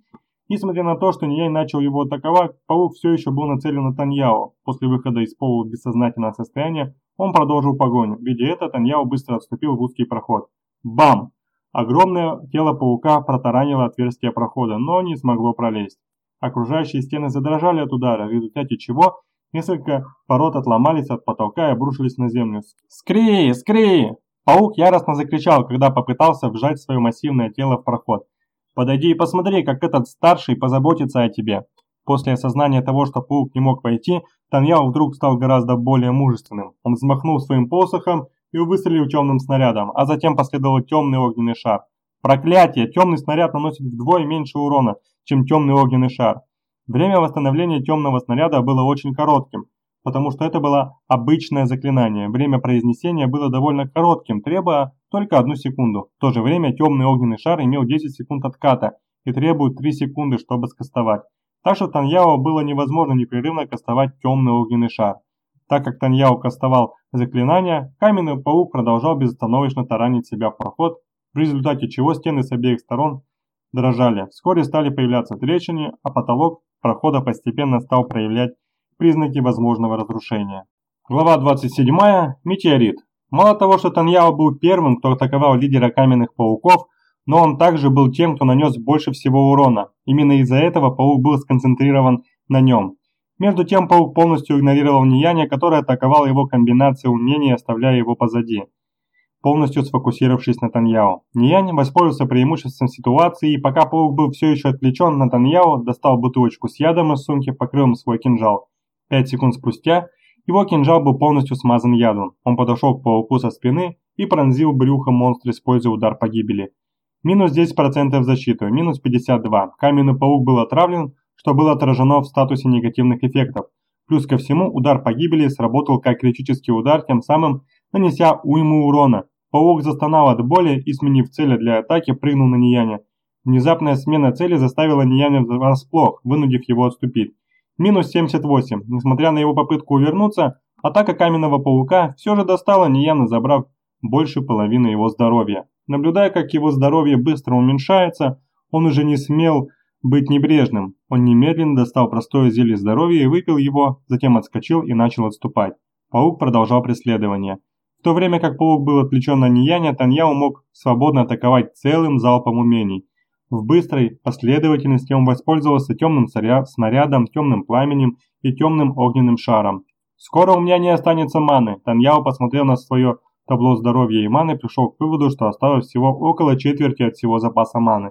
Speaker 1: Несмотря на то, что Нияй начал его атаковать, паук все еще был нацелен на Таньяо. После выхода из полубессознательного состояния он продолжил погоню. Видя это, Таньяо быстро отступил в узкий проход. Бам! Огромное тело паука протаранило отверстие прохода, но не смогло пролезть. Окружающие стены задрожали от удара, в результате чего Несколько пород отломались от потолка и обрушились на землю. «Скри! Скри!» Паук яростно закричал, когда попытался вжать свое массивное тело в проход. «Подойди и посмотри, как этот старший позаботится о тебе!» После осознания того, что паук не мог пойти, Таньяо вдруг стал гораздо более мужественным. Он взмахнул своим посохом и выстрелил темным снарядом, а затем последовал темный огненный шар. Проклятие! Темный снаряд наносит вдвое меньше урона, чем темный огненный шар. Время восстановления темного снаряда было очень коротким, потому что это было обычное заклинание. Время произнесения было довольно коротким, требуя только одну секунду. В то же время темный огненный шар имел 10 секунд отката и требует 3 секунды, чтобы скастовать. Так что Таньяо было невозможно непрерывно кастовать темный огненный шар. Так как Таньяо кастовал заклинания, каменный паук продолжал безостановочно таранить себя в проход, в результате чего стены с обеих сторон дрожали. Вскоре стали появляться трещины, а потолок прохода постепенно стал проявлять признаки возможного разрушения. Глава 27. Метеорит. Мало того, что Таньяо был первым, кто атаковал лидера каменных пауков, но он также был тем, кто нанес больше всего урона. Именно из-за этого паук был сконцентрирован на нем. Между тем паук полностью игнорировал Нияня, который атаковал его комбинацией умений, оставляя его позади, полностью сфокусировавшись на Таньяо. Ниянь воспользовался преимуществом ситуации, и пока паук был все еще отвлечен на Таньяо, достал бутылочку с ядом из сумки, покрыл им свой кинжал. Пять секунд спустя его кинжал был полностью смазан ядом. Он подошел к пауку со спины и пронзил брюхо монстра, используя удар погибели. Минус 10% защиты, минус 52. Каменный паук был отравлен, что было отражено в статусе негативных эффектов. Плюс ко всему, удар погибели сработал как критический удар, тем самым нанеся уйму урона. Паук застонал от боли и, сменив цель для атаки, прыгнул на Нияня. Внезапная смена цели заставила Нияня врасплох, вынудив его отступить. Минус 78. Несмотря на его попытку увернуться, атака каменного паука все же достала Нияна, забрав больше половины его здоровья. Наблюдая, как его здоровье быстро уменьшается, он уже не смел быть небрежным. Он немедленно достал простое зелье здоровья и выпил его, затем отскочил и начал отступать. Паук продолжал преследование. В то время как паук был отвлечен на Нияня, Таньяо мог свободно атаковать целым залпом умений. В быстрой последовательности он воспользовался темным снарядом, темным пламенем и темным огненным шаром. «Скоро у меня не останется маны», Таньяо посмотрел на свое табло здоровья и маны пришел к выводу, что осталось всего около четверти от всего запаса маны.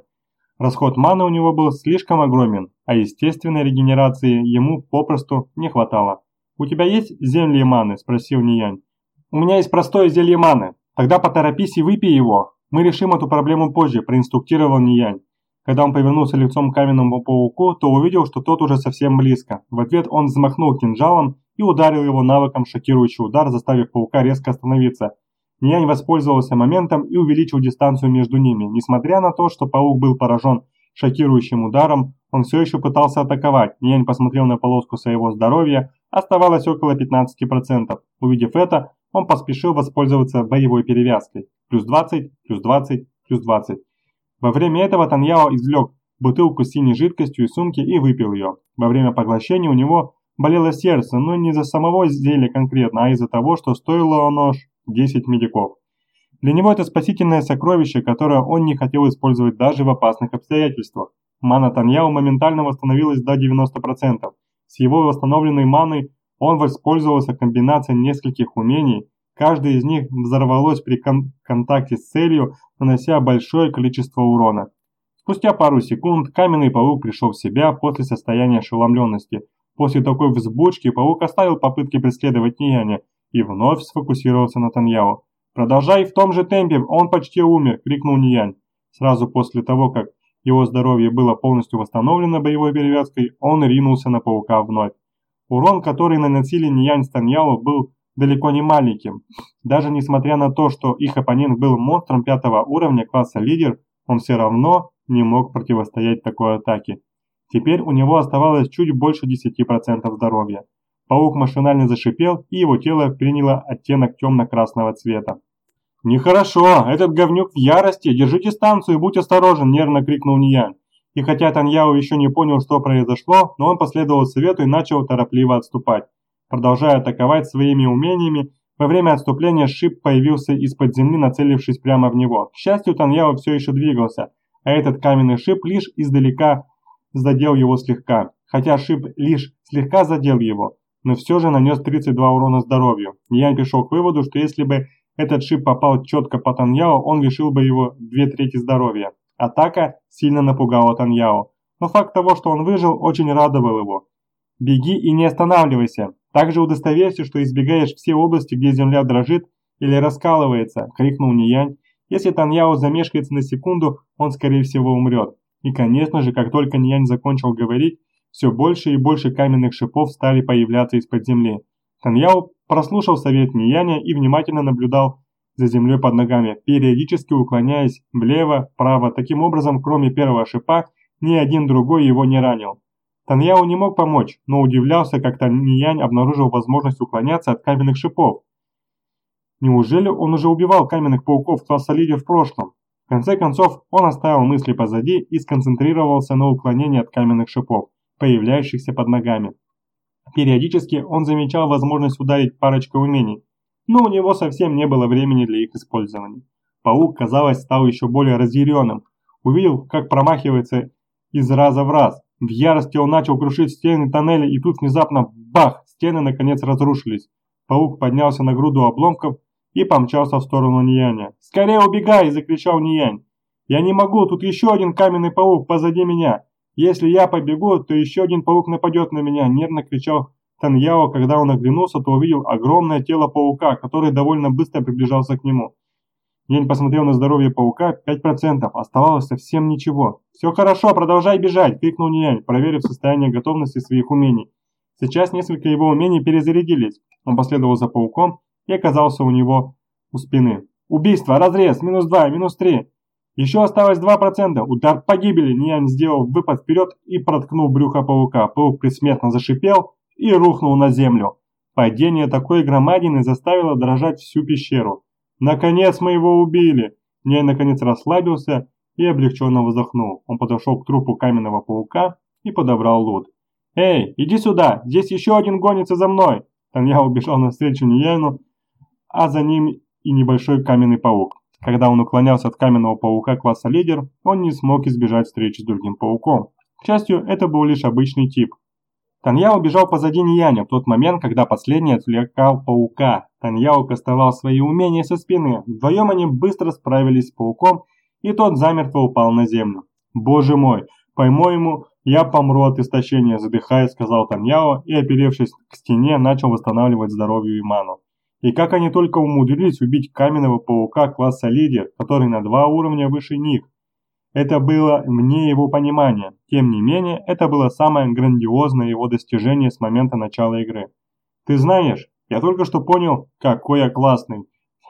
Speaker 1: Расход маны у него был слишком огромен, а естественной регенерации ему попросту не хватало. «У тебя есть зелье маны?» – спросил Ниянь. «У меня есть простое зелье маны. Тогда поторопись и выпей его. Мы решим эту проблему позже», – проинструктировал Ниянь. Когда он повернулся лицом к каменному пауку, то увидел, что тот уже совсем близко. В ответ он взмахнул кинжалом и ударил его навыком шокирующий удар, заставив паука резко остановиться. Нянь воспользовался моментом и увеличил дистанцию между ними. Несмотря на то, что паук был поражен шокирующим ударом, он все еще пытался атаковать. Нянь посмотрел на полоску своего здоровья, оставалось около 15%. Увидев это, он поспешил воспользоваться боевой перевязкой. Плюс 20, плюс 20, плюс 20. Во время этого Таньяо извлек бутылку с синей жидкостью из сумки и выпил ее. Во время поглощения у него болело сердце, но не из-за самого зелья конкретно, а из-за того, что стоило оно 10 медиков. Для него это спасительное сокровище, которое он не хотел использовать даже в опасных обстоятельствах. Мана Таньяо моментально восстановилась до 90%. С его восстановленной маной он воспользовался комбинацией нескольких умений, каждое из них взорвалось при кон контакте с целью, нанося большое количество урона. Спустя пару секунд каменный паук пришел в себя после состояния ошеломленности. После такой взбучки паук оставил попытки преследовать Нияня и вновь сфокусировался на Таньяо. «Продолжай в том же темпе, он почти умер!» – крикнул Ниянь. Сразу после того, как его здоровье было полностью восстановлено боевой перевязкой, он ринулся на паука вновь. Урон, который наносили Ниянь с Таньяо, был далеко не маленьким. Даже несмотря на то, что их оппонент был монстром пятого уровня класса лидер, он все равно не мог противостоять такой атаке. Теперь у него оставалось чуть больше 10% здоровья. Паук машинально зашипел, и его тело приняло оттенок темно-красного цвета. «Нехорошо, этот говнюк в ярости, держи дистанцию и будь осторожен», – нервно крикнул Ниянь. И хотя Таньяо еще не понял, что произошло, но он последовал совету и начал торопливо отступать. Продолжая атаковать своими умениями, во время отступления Шип появился из-под земли, нацелившись прямо в него. К счастью, Таньяо все еще двигался, а этот каменный шип лишь издалека задел его слегка. Хотя шип лишь слегка задел его, но все же нанес 32 урона здоровью. Янь пришел к выводу, что если бы этот шип попал четко по Таньяо, он лишил бы его две трети здоровья. Атака сильно напугала Таньяо. но факт того, что он выжил, очень радовал его. «Беги и не останавливайся. Также удостоверься, что избегаешь все области, где земля дрожит или раскалывается», – крикнул Ниянь. «Если Таньяо замешкается на секунду, он скорее всего умрет». И конечно же, как только Ниянь закончил говорить, все больше и больше каменных шипов стали появляться из-под земли. Таньяо прослушал совет Нияня и внимательно наблюдал за землей под ногами, периодически уклоняясь влево, вправо. Таким образом, кроме первого шипа, ни один другой его не ранил. Таньяо не мог помочь, но удивлялся, как Таньянь обнаружил возможность уклоняться от каменных шипов. Неужели он уже убивал каменных пауков класса лидер в прошлом? В конце концов, он оставил мысли позади и сконцентрировался на уклонении от каменных шипов, появляющихся под ногами. Периодически он замечал возможность ударить парочкой умений, но у него совсем не было времени для их использования. Паук, казалось, стал еще более разъяренным. Увидел, как промахивается из раза в раз. В ярости он начал крушить стены тоннеля, и тут внезапно бах! Стены наконец разрушились. Паук поднялся на груду обломков и помчался в сторону Нияня. «Скорее убегай!» – закричал Ниянь. «Я не могу, тут еще один каменный паук позади меня. Если я побегу, то еще один паук нападет на меня!» – нервно кричал Таньяо, когда он оглянулся, то увидел огромное тело паука, который довольно быстро приближался к нему. Янь посмотрел на здоровье паука, 5%, оставалось совсем ничего. «Все хорошо, продолжай бежать!» – крикнул Ниянь, проверив состояние готовности своих умений. Сейчас несколько его умений перезарядились. Он последовал за пауком и оказался у него у спины. «Убийство! Разрез! Минус 2! Минус 3!» Еще осталось 2%. Удар погибели. Ниянь сделал выпад вперед и проткнул брюхо паука. Паук предсмертно зашипел и рухнул на землю. Падение такой громадины заставило дрожать всю пещеру. «Наконец мы его убили!» Ней наконец расслабился и облегченно вздохнул. Он подошел к трупу каменного паука и подобрал лут. «Эй, иди сюда! Здесь еще один гонится за мной!» Танья убежал навстречу Нияну, а за ним и небольшой каменный паук. Когда он уклонялся от каменного паука класса лидер, он не смог избежать встречи с другим пауком. К счастью, это был лишь обычный тип. Таньяо бежал позади Нияня в тот момент, когда последний отвлекал паука. Таньяо кастовал свои умения со спины. Вдвоем они быстро справились с пауком, и тот замертво упал на землю. «Боже мой, по-моему, я помру от истощения», задыхаясь, сказал Таньяо и, оперевшись к стене, начал восстанавливать здоровье и ману. И как они только умудрились убить каменного паука класса лидер, который на два уровня выше них. Это было мне его понимание. Тем не менее, это было самое грандиозное его достижение с момента начала игры. Ты знаешь, я только что понял, какой я классный.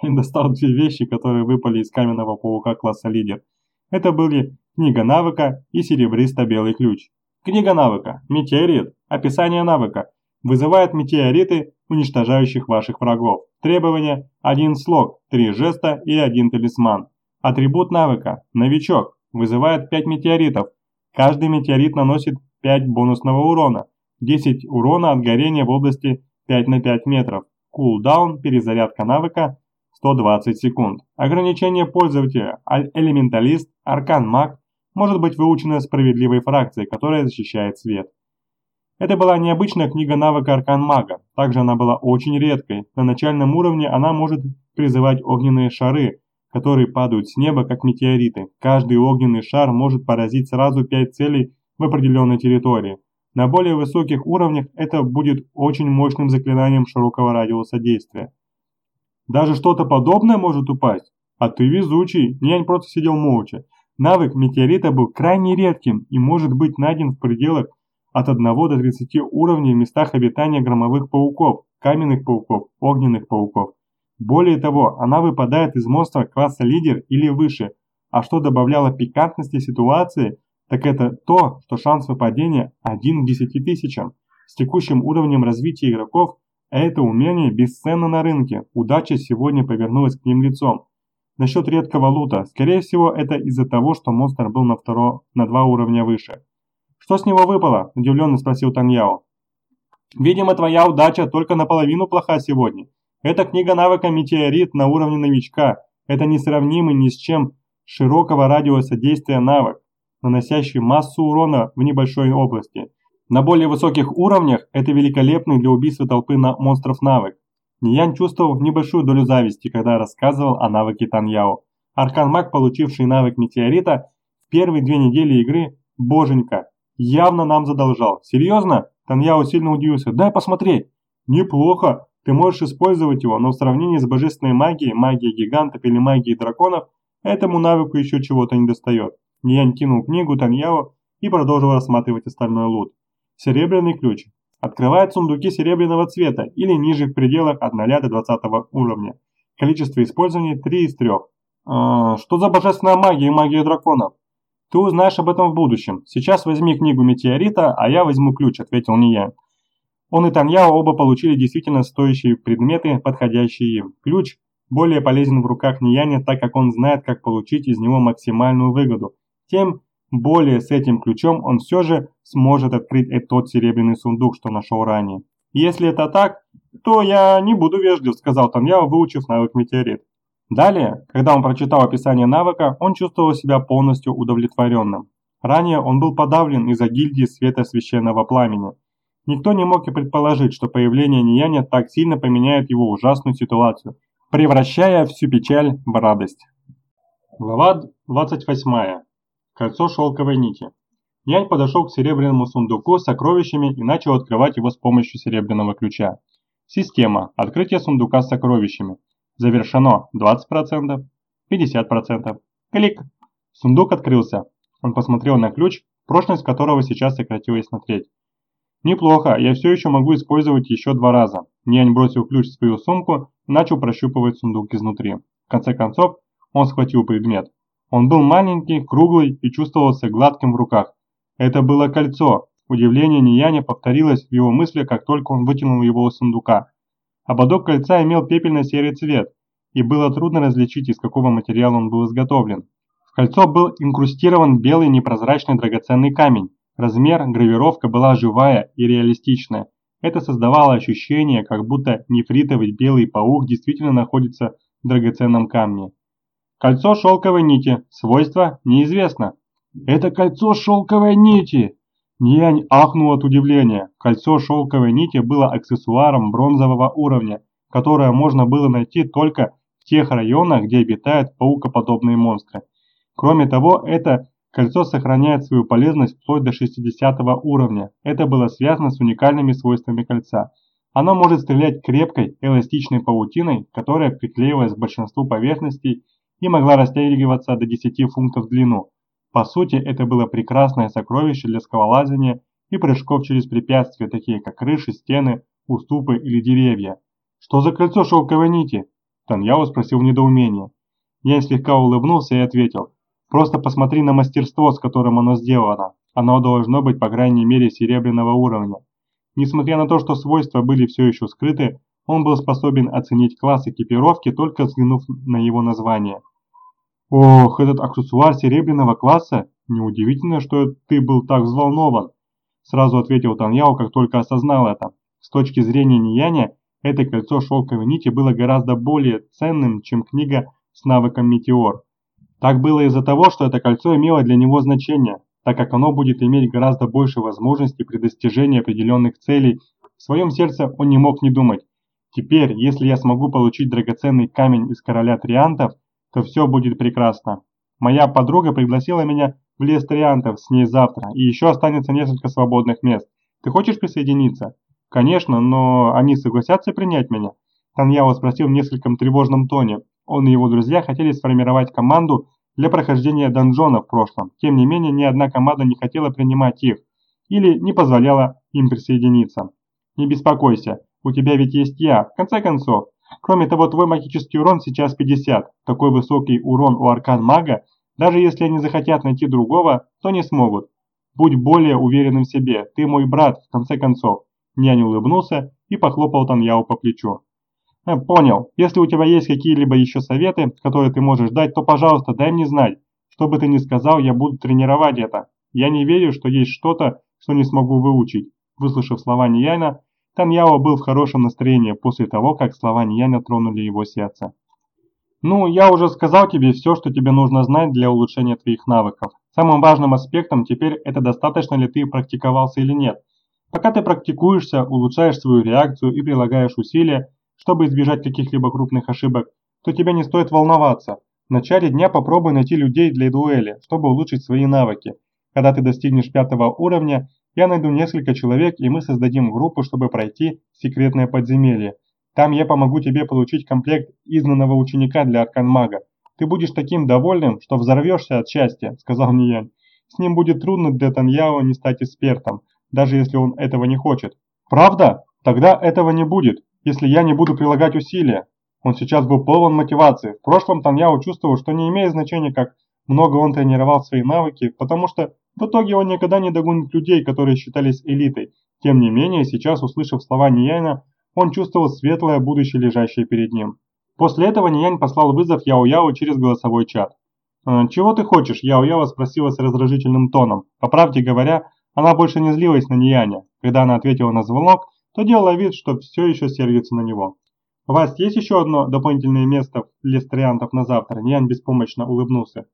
Speaker 1: И достал две вещи, которые выпали из каменного паука класса лидер. Это были книга навыка и серебристо-белый ключ. Книга навыка. Метеорит. Описание навыка. Вызывает метеориты, уничтожающих ваших врагов. Требования. Один слог, три жеста и один талисман. Атрибут навыка. Новичок вызывает 5 метеоритов. Каждый метеорит наносит 5 бонусного урона, 10 урона от горения в области 5 на 5 метров. Кулдаун, перезарядка навыка 120 секунд. Ограничение пользователя Элементалист, Аркан Маг может быть выучено справедливой фракцией, которая защищает свет. Это была необычная книга навыка Аркан Мага, также она была очень редкой. На начальном уровне она может призывать огненные шары, которые падают с неба, как метеориты. Каждый огненный шар может поразить сразу 5 целей в определенной территории. На более высоких уровнях это будет очень мощным заклинанием широкого радиуса действия. Даже что-то подобное может упасть? А ты везучий, нянь просто сидел молча. Навык метеорита был крайне редким и может быть найден в пределах от 1 до 30 уровней в местах обитания громовых пауков, каменных пауков, огненных пауков. Более того, она выпадает из монстра класса лидер или выше, а что добавляло пикантности ситуации, так это то, что шанс выпадения 1 к 10 тысячам. С текущим уровнем развития игроков это умение бесценно на рынке, удача сегодня повернулась к ним лицом. Насчет редкого лута, скорее всего это из-за того, что монстр был на, второ, на два уровня выше. «Что с него выпало?» – удивленно спросил Таньяо. «Видимо, твоя удача только наполовину плоха сегодня. Эта книга навыка «Метеорит» на уровне новичка. Это несравнимый ни с чем широкого радиуса действия навык, наносящий массу урона в небольшой области. На более высоких уровнях это великолепный для убийства толпы на монстров навык. Ниян чувствовал небольшую долю зависти, когда рассказывал о навыке Таньяо. Аркан-маг, получивший навык Метеорита, в первые две недели игры, боженька, Явно нам задолжал. Серьезно? Таньяо сильно удивился. Дай посмотреть. Неплохо. Ты можешь использовать его, но в сравнении с божественной магией, магией гигантов или магией драконов, этому навыку еще чего-то не достает. Ниянь кинул книгу Таньяо и продолжил рассматривать остальной лут. Серебряный ключ. Открывает сундуки серебряного цвета или ниже в пределах от 0 до 20 уровня. Количество использования 3 из 3. А, что за божественная магия и магия драконов? Ты узнаешь об этом в будущем. Сейчас возьми книгу Метеорита, а я возьму ключ, ответил Ния. Он и Таньяо оба получили действительно стоящие предметы, подходящие им. Ключ более полезен в руках Нияня, так как он знает, как получить из него максимальную выгоду. Тем более с этим ключом он все же сможет открыть этот серебряный сундук, что нашел ранее. Если это так, то я не буду вежлив, сказал Таньяо, выучив навык метеорит. Далее, когда он прочитал описание навыка, он чувствовал себя полностью удовлетворенным. Ранее он был подавлен из-за гильдии света священного пламени. Никто не мог и предположить, что появление Нияня так сильно поменяет его ужасную ситуацию, превращая всю печаль в радость. Глава 28. Кольцо шелковой нити. Нянь подошел к серебряному сундуку с сокровищами и начал открывать его с помощью серебряного ключа. Система. Открытие сундука с сокровищами. Завершено 20%, 50%. Клик. Сундук открылся. Он посмотрел на ключ, прочность которого сейчас сократилась на треть. Неплохо, я все еще могу использовать еще два раза. Нянь бросил ключ в свою сумку и начал прощупывать сундук изнутри. В конце концов, он схватил предмет. Он был маленький, круглый и чувствовался гладким в руках. Это было кольцо. Удивление Нияня повторилось в его мысли, как только он вытянул его из сундука. Ободок кольца имел пепельно-серый цвет, и было трудно различить, из какого материала он был изготовлен. В кольцо был инкрустирован белый непрозрачный драгоценный камень. Размер, гравировка была живая и реалистичная. Это создавало ощущение, как будто нефритовый белый паук действительно находится в драгоценном камне. Кольцо шелковой нити. Свойство неизвестно. Это кольцо шелковой нити! Нянь ахнул от удивления. Кольцо шелковой нити было аксессуаром бронзового уровня, которое можно было найти только в тех районах, где обитают паукоподобные монстры. Кроме того, это кольцо сохраняет свою полезность вплоть до 60 уровня. Это было связано с уникальными свойствами кольца. Оно может стрелять крепкой эластичной паутиной, которая приклеивалась к большинству поверхностей и могла растягиваться до 10 фунтов в длину. По сути, это было прекрасное сокровище для скалолазания и прыжков через препятствия, такие как крыши, стены, уступы или деревья. «Что за кольцо шелковой нити?» Таньяо спросил в недоумении. Я слегка улыбнулся и ответил. «Просто посмотри на мастерство, с которым оно сделано. Оно должно быть, по крайней мере, серебряного уровня». Несмотря на то, что свойства были все еще скрыты, он был способен оценить класс экипировки, только взглянув на его название. «Ох, этот аксессуар серебряного класса? Неудивительно, что ты был так взволнован», сразу ответил Таньяо, как только осознал это. С точки зрения Нияня, это кольцо шелковой нити было гораздо более ценным, чем книга с навыком Метеор. Так было из-за того, что это кольцо имело для него значение, так как оно будет иметь гораздо больше возможностей при достижении определенных целей. В своем сердце он не мог не думать. Теперь, если я смогу получить драгоценный камень из короля Триантов, то все будет прекрасно. Моя подруга пригласила меня в лес Триантов с ней завтра, и еще останется несколько свободных мест. Ты хочешь присоединиться? Конечно, но они согласятся принять меня? Таньяо спросил в нескольком тревожном тоне. Он и его друзья хотели сформировать команду для прохождения донжона в прошлом. Тем не менее, ни одна команда не хотела принимать их или не позволяла им присоединиться. Не беспокойся, у тебя ведь есть я. В конце концов, Кроме того, твой магический урон сейчас 50. Такой высокий урон у аркан-мага, даже если они захотят найти другого, то не смогут. Будь более уверенным в себе, ты мой брат, в конце концов. Нянь улыбнулся и похлопал Таньяо по плечу. «Э, «Понял. Если у тебя есть какие-либо еще советы, которые ты можешь дать, то, пожалуйста, дай мне знать. Что бы ты ни сказал, я буду тренировать это. Я не верю, что есть что-то, что не смогу выучить». Выслушав слова Нияна, Таньяо был в хорошем настроении после того, как слова Нияня тронули его сердце. «Ну, я уже сказал тебе все, что тебе нужно знать для улучшения твоих навыков. Самым важным аспектом теперь это достаточно ли ты практиковался или нет. Пока ты практикуешься, улучшаешь свою реакцию и прилагаешь усилия, чтобы избежать каких-либо крупных ошибок, то тебе не стоит волноваться. В начале дня попробуй найти людей для дуэли, чтобы улучшить свои навыки. Когда ты достигнешь пятого уровня, я найду несколько человек, и мы создадим группу, чтобы пройти секретное подземелье. Там я помогу тебе получить комплект изгнанного ученика для Арканмага. Ты будешь таким довольным, что взорвешься от счастья», – сказал Ниянь. «С ним будет трудно для Таньяо не стать экспертом, даже если он этого не хочет». «Правда? Тогда этого не будет, если я не буду прилагать усилия». Он сейчас был полон мотивации. В прошлом Таньяо чувствовал, что не имеет значения, как много он тренировал свои навыки, потому что в итоге он никогда не догонит людей, которые считались элитой. Тем не менее, сейчас, услышав слова Нияна, он чувствовал светлое будущее, лежащее перед ним. После этого Ниянь послал вызов Яо-Яо через голосовой чат. «Э, «Чего ты хочешь?» Яо-Яо спросила с раздражительным тоном. По правде говоря, она больше не злилась на Нияня. Когда она ответила на звонок, то делала вид, что все еще сердится на него. «У вас есть еще одно дополнительное место для стриантов на завтра?» Ниянь беспомощно улыбнулся.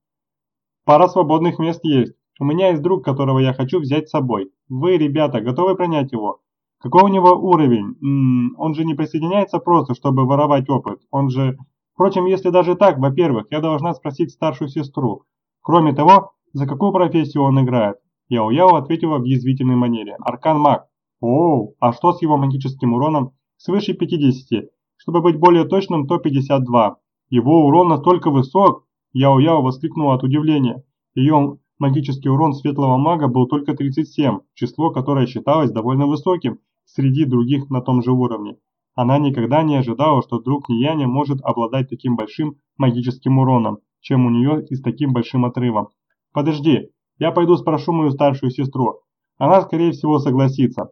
Speaker 1: «Пара свободных мест есть. У меня есть друг, которого я хочу взять с собой. Вы, ребята, готовы принять его? Какой у него уровень? М -м, он же не присоединяется просто, чтобы воровать опыт. Он же... Впрочем, если даже так, во-первых, я должна спросить старшую сестру. Кроме того, за какую профессию он играет? Яо-Яо ответила в язвительной манере. Аркан маг. Оу, а что с его магическим уроном? Свыше 50. Чтобы быть более точным, то 52. Его урон настолько высок? Яо-Яо воскликнула от удивления. Ее магический урон светлого мага был только 37, число, которое считалось довольно высоким среди других на том же уровне. Она никогда не ожидала, что друг Нияня может обладать таким большим магическим уроном, чем у нее и с таким большим отрывом. «Подожди, я пойду спрошу мою старшую сестру. Она, скорее всего, согласится».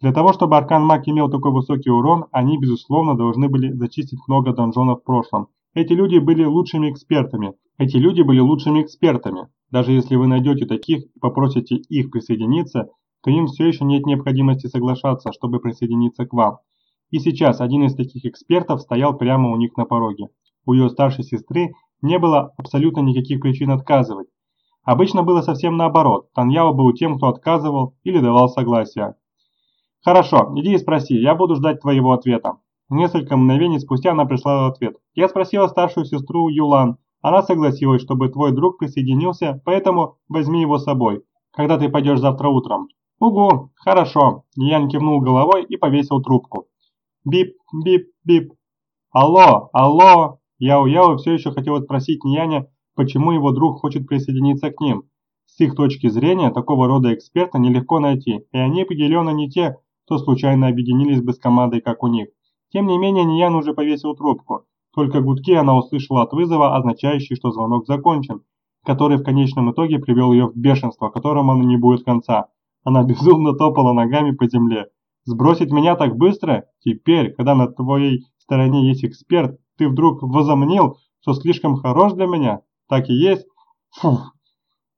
Speaker 1: Для того, чтобы Аркан Маг имел такой высокий урон, они, безусловно, должны были зачистить много донжонов в прошлом. Эти люди были лучшими экспертами. Эти люди были лучшими экспертами. Даже если вы найдете таких и попросите их присоединиться, то им все еще нет необходимости соглашаться, чтобы присоединиться к вам. И сейчас один из таких экспертов стоял прямо у них на пороге. У ее старшей сестры не было абсолютно никаких причин отказывать. Обычно было совсем наоборот, Таньяо был тем, кто отказывал или давал согласие. «Хорошо, иди и спроси, я буду ждать твоего ответа». Несколько мгновений спустя она пришла в ответ. «Я спросила старшую сестру Юлан, она согласилась, чтобы твой друг присоединился, поэтому возьми его с собой, когда ты пойдешь завтра утром». «Угу, хорошо», – Ян кивнул головой и повесил трубку. «Бип, бип, бип». «Алло, алло!» Яо-Яо все еще хотел спросить Нияня, почему его друг хочет присоединиться к ним. С их точки зрения, такого рода эксперта нелегко найти, и они определенно не те, кто случайно объединились бы с командой, как у них. Тем не менее, Ниян уже повесил трубку. Только гудки она услышала от вызова, означающий, что звонок закончен, который в конечном итоге привел ее в бешенство, которому она не будет конца. Она безумно топала ногами по земле. «Сбросить меня так быстро? Теперь, когда на твоей стороне есть эксперт, ты вдруг возомнил, что слишком хорош для меня? Так и есть? Фух,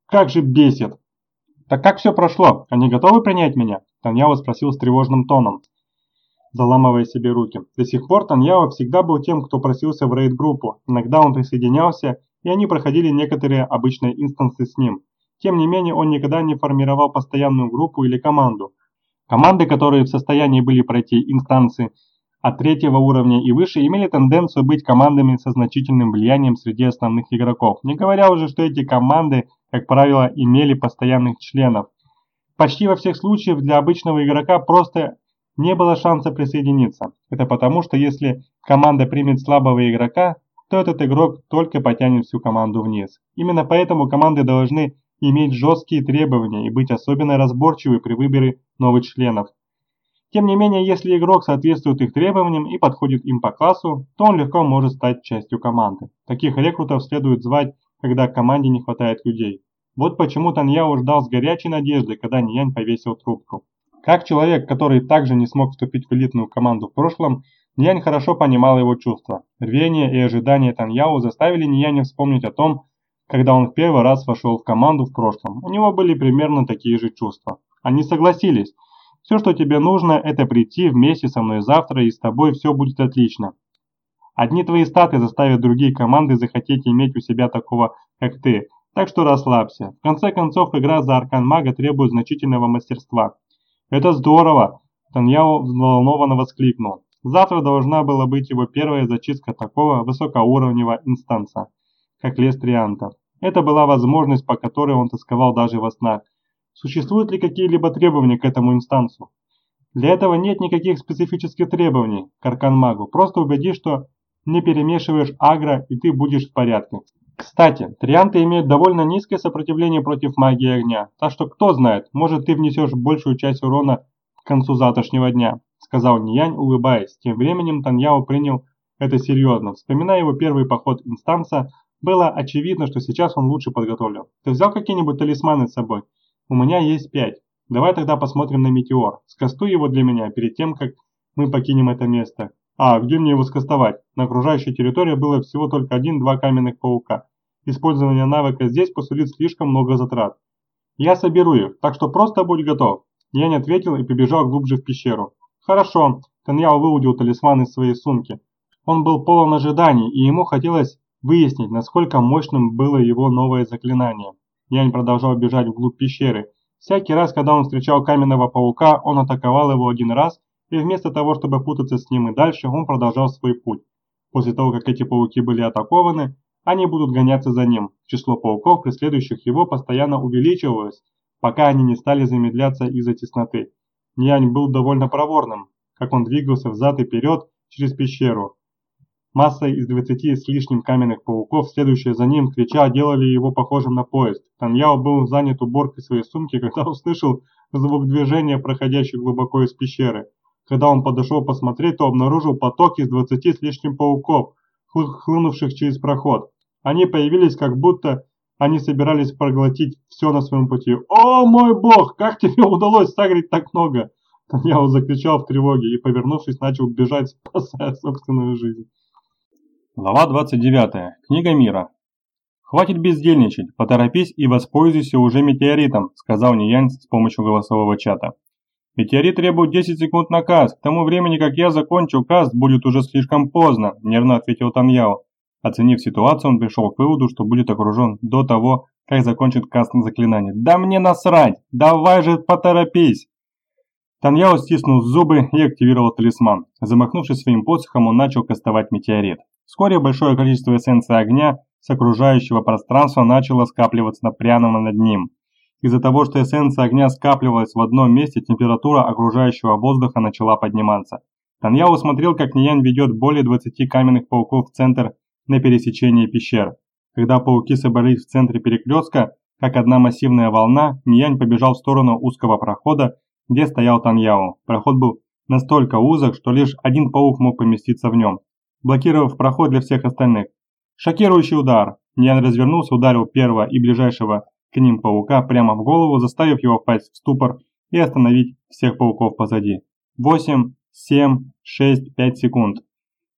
Speaker 1: как же бесит!» «Так как все прошло? Они готовы принять меня?» Таньяо спросил с тревожным тоном заламывая себе руки. До сих пор Таньяо всегда был тем, кто просился в рейд-группу. Иногда он присоединялся, и они проходили некоторые обычные инстансы с ним. Тем не менее, он никогда не формировал постоянную группу или команду. Команды, которые в состоянии были пройти инстанции от третьего уровня и выше, имели тенденцию быть командами со значительным влиянием среди основных игроков, не говоря уже, что эти команды, как правило, имели постоянных членов. Почти во всех случаях для обычного игрока просто не было шанса присоединиться. Это потому, что если команда примет слабого игрока, то этот игрок только потянет всю команду вниз. Именно поэтому команды должны иметь жесткие требования и быть особенно разборчивы при выборе новых членов. Тем не менее, если игрок соответствует их требованиям и подходит им по классу, то он легко может стать частью команды. Таких рекрутов следует звать, когда команде не хватает людей. Вот почему Таньяо ждал с горячей надеждой, когда Ниянь повесил трубку. Как человек, который также не смог вступить в элитную команду в прошлом, Ньянь хорошо понимал его чувства. Рвение и ожидания Таньяо заставили Ньяня вспомнить о том, когда он в первый раз вошел в команду в прошлом. У него были примерно такие же чувства. Они согласились. Все, что тебе нужно, это прийти вместе со мной завтра, и с тобой все будет отлично. Одни твои статы заставят другие команды захотеть иметь у себя такого, как ты. Так что расслабься. В конце концов, игра за Аркан Мага требует значительного мастерства. «Это здорово!» Таньяо взволнованно воскликнул. Завтра должна была быть его первая зачистка такого высокоуровневого инстанса, как лес Триантов. Это была возможность, по которой он тосковал даже во снах. Существуют ли какие-либо требования к этому инстансу? Для этого нет никаких специфических требований к Арканмагу. Просто убеди, что не перемешиваешь агро и ты будешь в порядке. Кстати, трианты имеют довольно низкое сопротивление против магии огня, так что кто знает, может ты внесешь большую часть урона к концу завтрашнего дня, сказал Ниянь, улыбаясь. Тем временем Таньяо принял это серьезно. Вспоминая его первый поход инстанса, было очевидно, что сейчас он лучше подготовлен. Ты взял какие-нибудь талисманы с собой? У меня есть пять. Давай тогда посмотрим на метеор. Скастуй его для меня перед тем, как мы покинем это место. А, где мне его скастовать? На окружающей территории было всего только один-два каменных паука. Использование навыка здесь посулит слишком много затрат. Я соберу их, так что просто будь готов. Я не ответил и побежал глубже в пещеру. Хорошо, Таньяо выудил талисман из своей сумки. Он был полон ожиданий, и ему хотелось выяснить, насколько мощным было его новое заклинание. Янь продолжал бежать вглубь пещеры. Всякий раз, когда он встречал каменного паука, он атаковал его один раз, и вместо того, чтобы путаться с ним и дальше, он продолжал свой путь. После того, как эти пауки были атакованы, они будут гоняться за ним. Число пауков, преследующих его, постоянно увеличивалось, пока они не стали замедляться из-за тесноты. Нянь был довольно проворным, как он двигался взад и вперед через пещеру. Масса из 20 с лишним каменных пауков, следующие за ним, крича, делали его похожим на поезд. Таньяо был занят уборкой своей сумки, когда услышал звук движения, проходящий глубоко из пещеры. Когда он подошел посмотреть, то обнаружил поток из 20 с лишним пауков, хлынувших через проход. Они появились как будто они собирались проглотить все на своем пути. «О мой бог, как тебе удалось согреть так много?» Таньяо закричал в тревоге и, повернувшись, начал бежать, спасая собственную жизнь.
Speaker 2: Глава 29. Книга мира. «Хватит бездельничать, поторопись и воспользуйся уже метеоритом», сказал Ниянь с помощью голосового чата. «Метеорит требует 10 секунд на каст. К тому времени, как я закончу каст, будет уже слишком поздно», нервно ответил Таньяо. Оценив ситуацию, он пришел к выводу, что будет окружен до того, как закончит каст заклинание. «Да мне насрать! Давай же поторопись!» Таньяо стиснул зубы и активировал талисман. Замахнувшись своим посохом, он начал кастовать метеорит. Вскоре большое количество эссенции огня с окружающего пространства начало скапливаться прямо над ним. Из-за того, что эссенция огня скапливалась в одном месте, температура окружающего воздуха начала подниматься. Таньяо смотрел, как Ниянь ведет более 20 каменных пауков в центр на пересечении пещер. Когда пауки собрались в центре перекрестка, как одна массивная волна, Ниянь побежал в сторону узкого прохода, где стоял Таньяо. Проход был настолько узок, что лишь один паук мог поместиться в нем блокировав проход для всех остальных. Шокирующий удар. Ньян развернулся, ударил первого и ближайшего к ним паука прямо в голову, заставив его впасть в ступор и остановить всех пауков позади. 8, 7, 6, 5 секунд.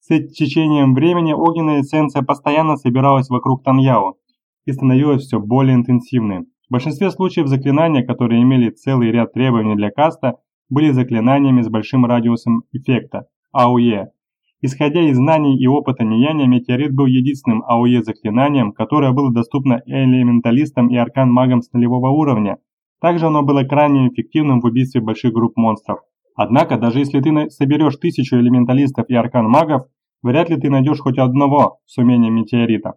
Speaker 2: С течением времени огненная эссенция постоянно собиралась вокруг Таньяо и становилась все более интенсивной. В большинстве случаев заклинания, которые имели целый ряд требований для каста, были заклинаниями с большим радиусом эффекта – АОЕ, Исходя из знаний и опыта Нияния, метеорит был единственным АОЕ заклинанием, которое было доступно элементалистам и аркан-магам с нулевого уровня. Также оно было крайне эффективным в убийстве больших групп монстров. Однако, даже если ты соберешь тысячу элементалистов и аркан-магов, вряд ли ты найдешь хоть одного с умением метеорита.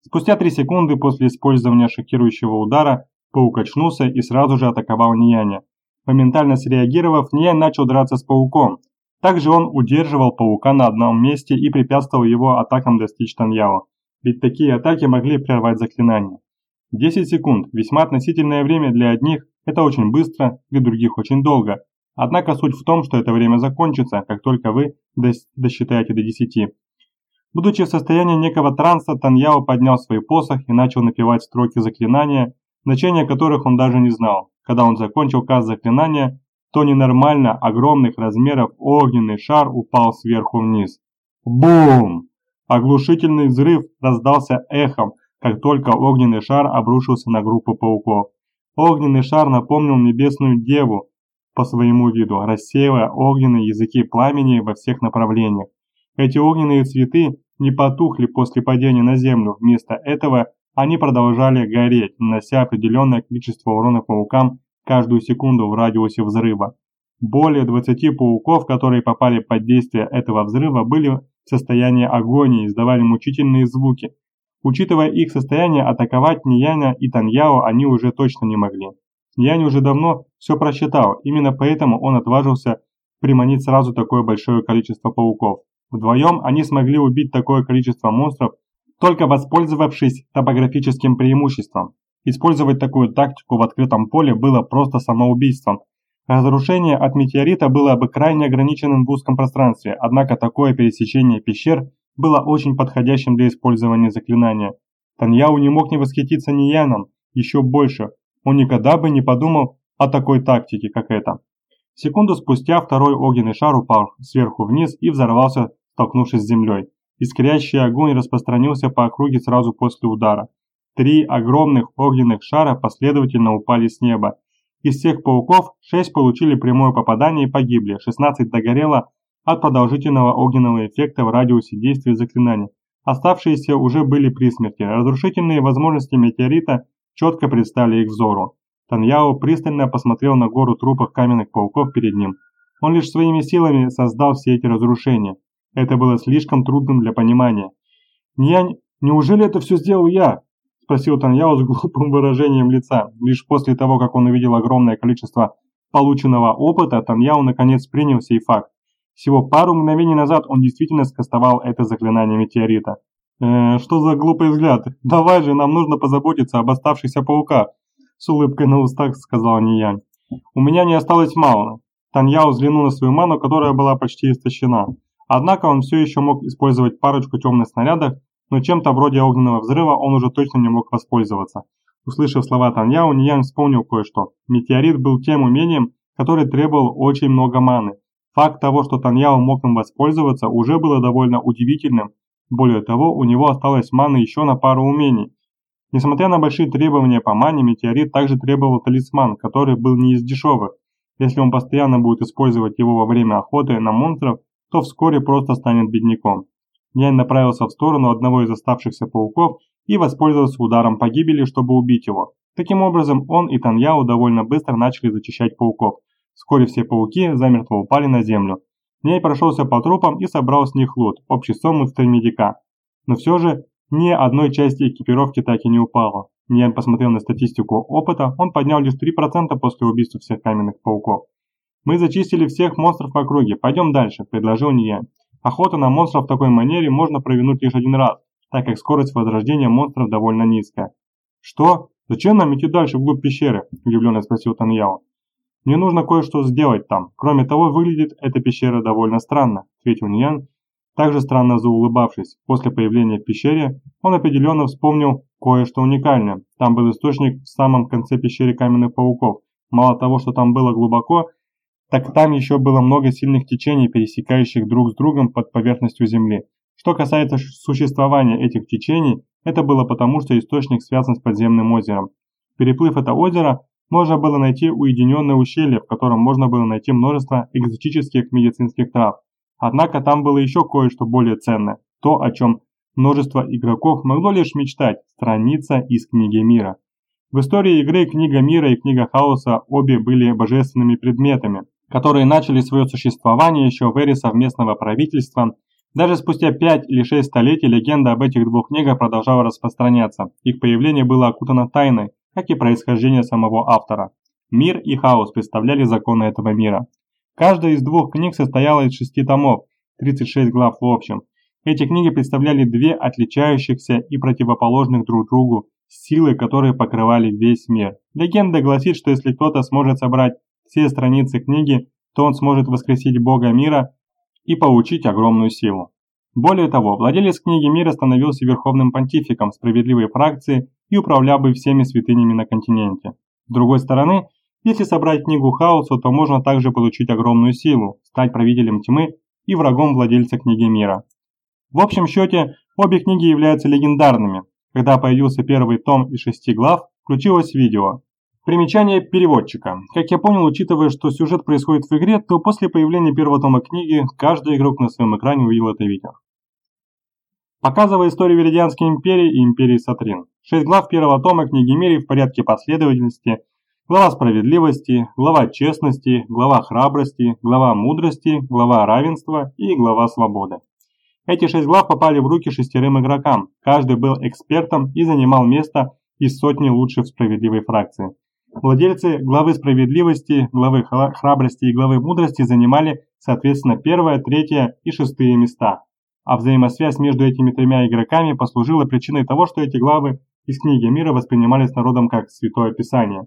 Speaker 2: Спустя 3 секунды после использования шокирующего удара, паук очнулся и сразу же атаковал Нияня. Моментально среагировав, Ниянь начал драться с пауком, также он удерживал паука на одном месте и препятствовал его атакам достичь Таньяо, ведь такие атаки могли прервать заклинание. 10 секунд – весьма относительное время для одних, это очень быстро, для других очень долго. Однако суть в том, что это время закончится, как только вы досчитаете до 10. Будучи в состоянии некого транса, Таньяо поднял свой посох и начал напевать строки заклинания, значения которых он даже не знал. Когда он закончил каз заклинания, то ненормально огромных размеров огненный шар упал сверху вниз. Бум! Оглушительный взрыв раздался эхом, как только огненный шар обрушился на группу пауков. Огненный шар напомнил небесную деву по своему виду, рассеивая огненные языки пламени во всех направлениях. Эти огненные цветы не потухли после падения на землю, вместо этого они продолжали гореть, нанося определенное количество урона паукам каждую секунду в радиусе взрыва. Более 20 пауков, которые попали под действие этого взрыва, были в состоянии агонии издавали мучительные звуки.
Speaker 1: Учитывая их состояние, атаковать Нияня и Таньяо они уже точно не могли. Нянь уже давно все просчитал, именно поэтому он отважился приманить сразу такое большое количество пауков. Вдвоем они смогли убить такое количество монстров, только воспользовавшись топографическим преимуществом. Использовать такую тактику в открытом поле было просто самоубийством. Разрушение от метеорита было бы крайне ограниченным в узком пространстве, однако такое пересечение пещер было очень подходящим для использования заклинания. Таньяу не мог не восхититься Нияном, еще больше. Он никогда бы не подумал о такой тактике, как эта. Секунду спустя второй огненный шар упал сверху вниз и взорвался, столкнувшись с землей. Искрящий огонь распространился по округе сразу после удара. Три огромных огненных шара последовательно упали с неба. Из всех пауков шесть получили прямое попадание и погибли, 16 догорело от продолжительного огненного эффекта в радиусе действия заклинания. Оставшиеся уже были при смерти. Разрушительные возможности метеорита четко предстали их взору. Таньяо пристально посмотрел на гору трупов каменных пауков перед ним. Он лишь своими силами создал все эти разрушения. Это было слишком трудным для понимания. «Нянь, неужели это все сделал я?» – спросил Таньяо с глупым выражением лица. Лишь после того, как он увидел огромное количество полученного опыта, Таньяо наконец принял сей факт. Всего пару мгновений назад он действительно скостовал это заклинание метеорита. «Э, что за глупый взгляд? Давай же, нам нужно позаботиться об оставшихся пауках!» С улыбкой на устах сказал Ниянь. «У меня не осталось мало». Таньяо взглянул на свою ману, которая была почти истощена. Однако он все еще мог использовать парочку темных снарядов, но чем-то вроде огненного взрыва он уже точно не мог воспользоваться. Услышав слова Таньяо, Ниян вспомнил кое-что. Метеорит был тем умением, который требовал очень много маны. Факт того, что Таньяо мог им воспользоваться, уже было довольно удивительным. Более того, у него осталось маны еще на пару умений. Несмотря на большие требования по мане, Метеорит также требовал талисман, который был не из дешевых. Если он постоянно будет использовать его во время охоты на монстров, то вскоре просто станет бедняком. Нянь направился в сторону одного из оставшихся пауков и воспользовался ударом погибели, чтобы убить его. Таким образом, он и Таньяо довольно быстро начали зачищать пауков. Вскоре все пауки замертво упали на землю. Нянь прошелся по трупам и собрал с них лут, общий сумму в три медика. Но все же, ни одной части экипировки так и не упало. Нянь посмотрел на статистику опыта, он поднял лишь 3% после убийства всех каменных пауков. «Мы зачистили всех монстров в округе, пойдем дальше», – предложил Ния. Охоту на монстров в такой манере можно провернуть лишь один раз, так как скорость возрождения монстров довольно низкая. «Что? Зачем нам идти дальше вглубь пещеры?» – удивленно спросил Таньяо. «Мне нужно кое-что сделать там. Кроме того, выглядит эта пещера довольно странно», – ответил Ниян, также странно заулыбавшись. После появления в пещере он определенно вспомнил кое-что уникальное. Там был источник в самом конце пещеры каменных пауков. Мало того, что там было глубоко, так там еще было много сильных течений, пересекающих друг с другом под поверхностью Земли. Что касается существования этих течений, это было потому, что источник связан с подземным озером. Переплыв это озеро, можно было найти уединенное ущелье, в котором можно было найти множество экзотических медицинских трав. Однако там было еще кое-что более ценное, то, о чем множество игроков могло лишь мечтать – страница из книги мира. В истории игры книга мира и книга хаоса обе были божественными предметами, которые начали свое существование еще в эре совместного правительства. Даже спустя 5 или 6 столетий легенда об этих двух книгах продолжала распространяться. Их появление было окутано тайной, как и происхождение самого автора. Мир и хаос представляли законы этого мира. Каждая из двух книг состояла из шести томов, 36 глав в общем. Эти книги представляли две отличающихся и противоположных друг другу силы, которые покрывали весь мир. Легенда гласит, что если кто-то сможет собрать все страницы книги, то он сможет воскресить Бога мира и получить огромную силу. Более того, владелец книги мира становился верховным понтификом справедливой фракции и управлял бы всеми святынями на континенте. С другой стороны, если собрать книгу хаоса, то можно также получить огромную силу, стать правителем тьмы и врагом владельца книги мира. В общем счете, обе книги являются легендарными. Когда появился первый том из шести глав, включилось видео, Примечание переводчика. Как я понял, учитывая, что сюжет происходит в игре, то после появления первого тома книги, каждый игрок на своем экране увидел это видео. Показывая историю Веридианской империи и империи Сатрин. Шесть глав первого тома книги Мири в порядке последовательности. Глава справедливости, глава честности, глава храбрости, глава мудрости, глава равенства и глава свободы. Эти шесть глав попали в руки шестерым игрокам, каждый был экспертом и занимал место из сотни лучших справедливой фракции. Владельцы главы справедливости, главы храбрости и главы мудрости занимали, соответственно, первое, третье и шестые места. А взаимосвязь между этими тремя игроками послужила причиной того, что эти главы из книги мира воспринимались народом как Святое Писание.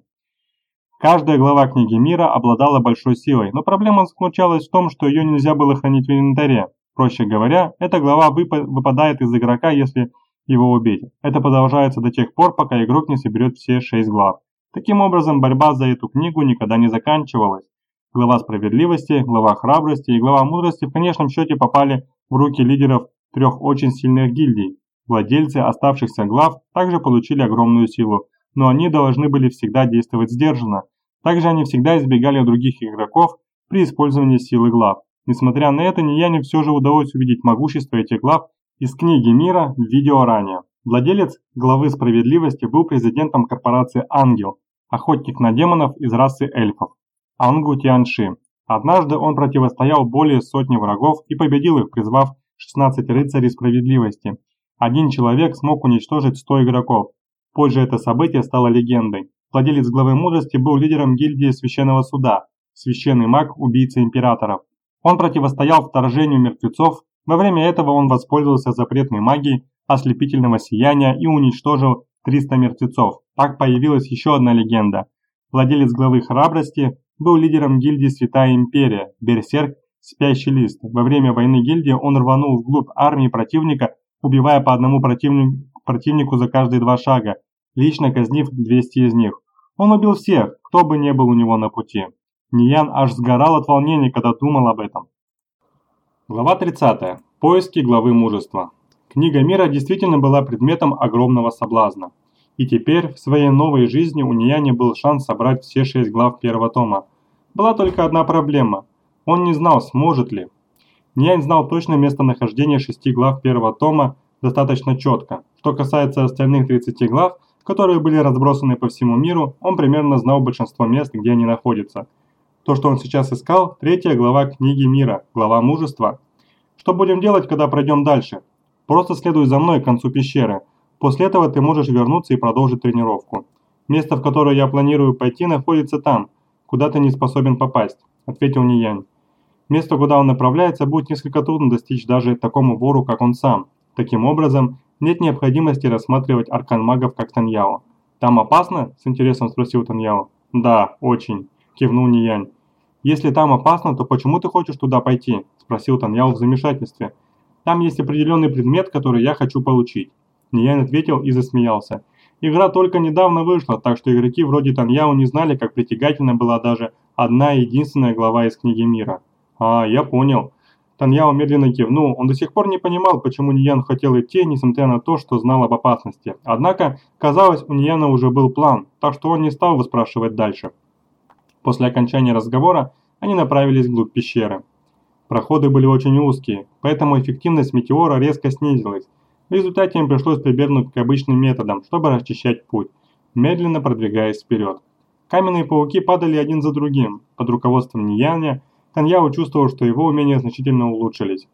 Speaker 1: Каждая глава книги мира обладала большой силой, но проблема заключалась в том, что ее нельзя было хранить в инвентаре. Проще говоря, эта глава выпадает из игрока, если его убить. Это продолжается до тех пор, пока игрок не соберет все шесть глав. Таким образом, борьба за эту книгу никогда не заканчивалась. Глава справедливости, глава храбрости и глава мудрости в конечном счете попали в руки лидеров трех очень сильных гильдий. Владельцы оставшихся глав также получили огромную силу, но они должны были всегда действовать сдержанно. Также они всегда избегали других игроков при использовании силы глав. Несмотря на это, Нияне все же удалось увидеть могущество этих глав из книги мира в видео ранее. Владелец главы справедливости был президентом корпорации «Ангел», охотник на демонов из расы эльфов, Ангу Тианши. Однажды он противостоял более сотни врагов и победил их, призвав 16 рыцарей справедливости. Один человек смог уничтожить 100 игроков. Позже это событие стало легендой. Владелец главы мудрости был лидером гильдии священного суда, священный маг, убийца императоров. Он противостоял вторжению мертвецов, во время этого он воспользовался запретной магией ослепительного сияния и уничтожил 300 мертвецов. Так появилась еще одна легенда. Владелец главы храбрости был лидером гильдии Святая Империя, Берсерк, Спящий Лист. Во время войны гильдии он рванул вглубь армии противника, убивая по одному противнику за каждые два шага, лично казнив 200 из них. Он убил всех, кто бы не был у него на пути. Ниян аж сгорал от волнения, когда думал об этом. Глава 30. Поиски главы мужества. Книга мира действительно была предметом огромного соблазна. И теперь, в своей новой жизни у Нияни был шанс собрать все шесть глав первого тома. Была только одна проблема. Он не знал, сможет ли. Ниянь знал точное местонахождение шести глав первого тома достаточно четко. Что касается остальных 30 глав, которые были разбросаны по всему миру, он примерно знал большинство мест, где они находятся. То, что он сейчас искал, третья глава книги мира, глава мужества. Что будем делать, когда пройдем дальше? Просто следуй за мной к концу пещеры. После этого ты можешь вернуться и продолжить тренировку. Место, в которое я планирую пойти, находится там, куда ты не способен попасть», – ответил Ниянь. Место, куда он направляется, будет несколько трудно достичь даже такому вору, как он сам. Таким образом, нет необходимости рассматривать аркан магов как Таньяо. «Там опасно?» – с интересом спросил Таньяо. «Да, очень», – кивнул Ниянь. «Если там опасно, то почему ты хочешь туда пойти?» – спросил Таньяо в замешательстве. Там есть определенный предмет, который я хочу получить. Ниян ответил и засмеялся. Игра только недавно вышла, так что игроки вроде Таньяо не знали, как притягательна была даже одна единственная глава из книги мира. А, я понял. Таньяо медленно кивнул, он до сих пор не понимал, почему Ниян хотел идти, несмотря на то, что знал об опасности. Однако, казалось, у Нияна уже был план, так что он не стал выспрашивать дальше. После окончания разговора они направились вглубь пещеры. Проходы были очень узкие, поэтому эффективность метеора резко снизилась. В результате им пришлось прибегнуть к обычным методам, чтобы расчищать путь, медленно продвигаясь вперед. Каменные пауки падали один за другим. Под руководством Нияня Таньяо чувствовал, что его умения значительно улучшились.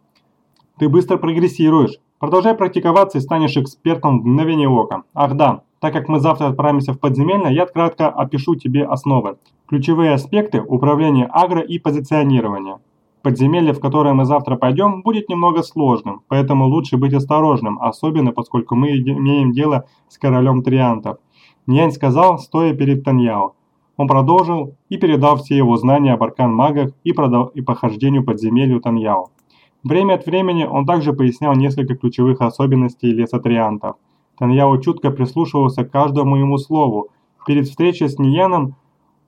Speaker 1: «Ты быстро прогрессируешь. Продолжай практиковаться и станешь экспертом в мгновение ока. Ах да, так как мы завтра отправимся в подземелье, я кратко опишу тебе основы. Ключевые аспекты управления агро и позиционирования. Подземелье, в которое мы завтра пойдем, будет немного сложным, поэтому лучше быть осторожным, особенно поскольку мы имеем дело с королем Триантов. Нянь сказал, стоя перед Таньяо. Он продолжил и передал все его знания об аркан-магах и, продал, и похождению подземелью Таньяо. Время от времени он также пояснял несколько ключевых особенностей леса Триантов. Таньяо чутко прислушивался к каждому ему слову. Перед встречей с Нияном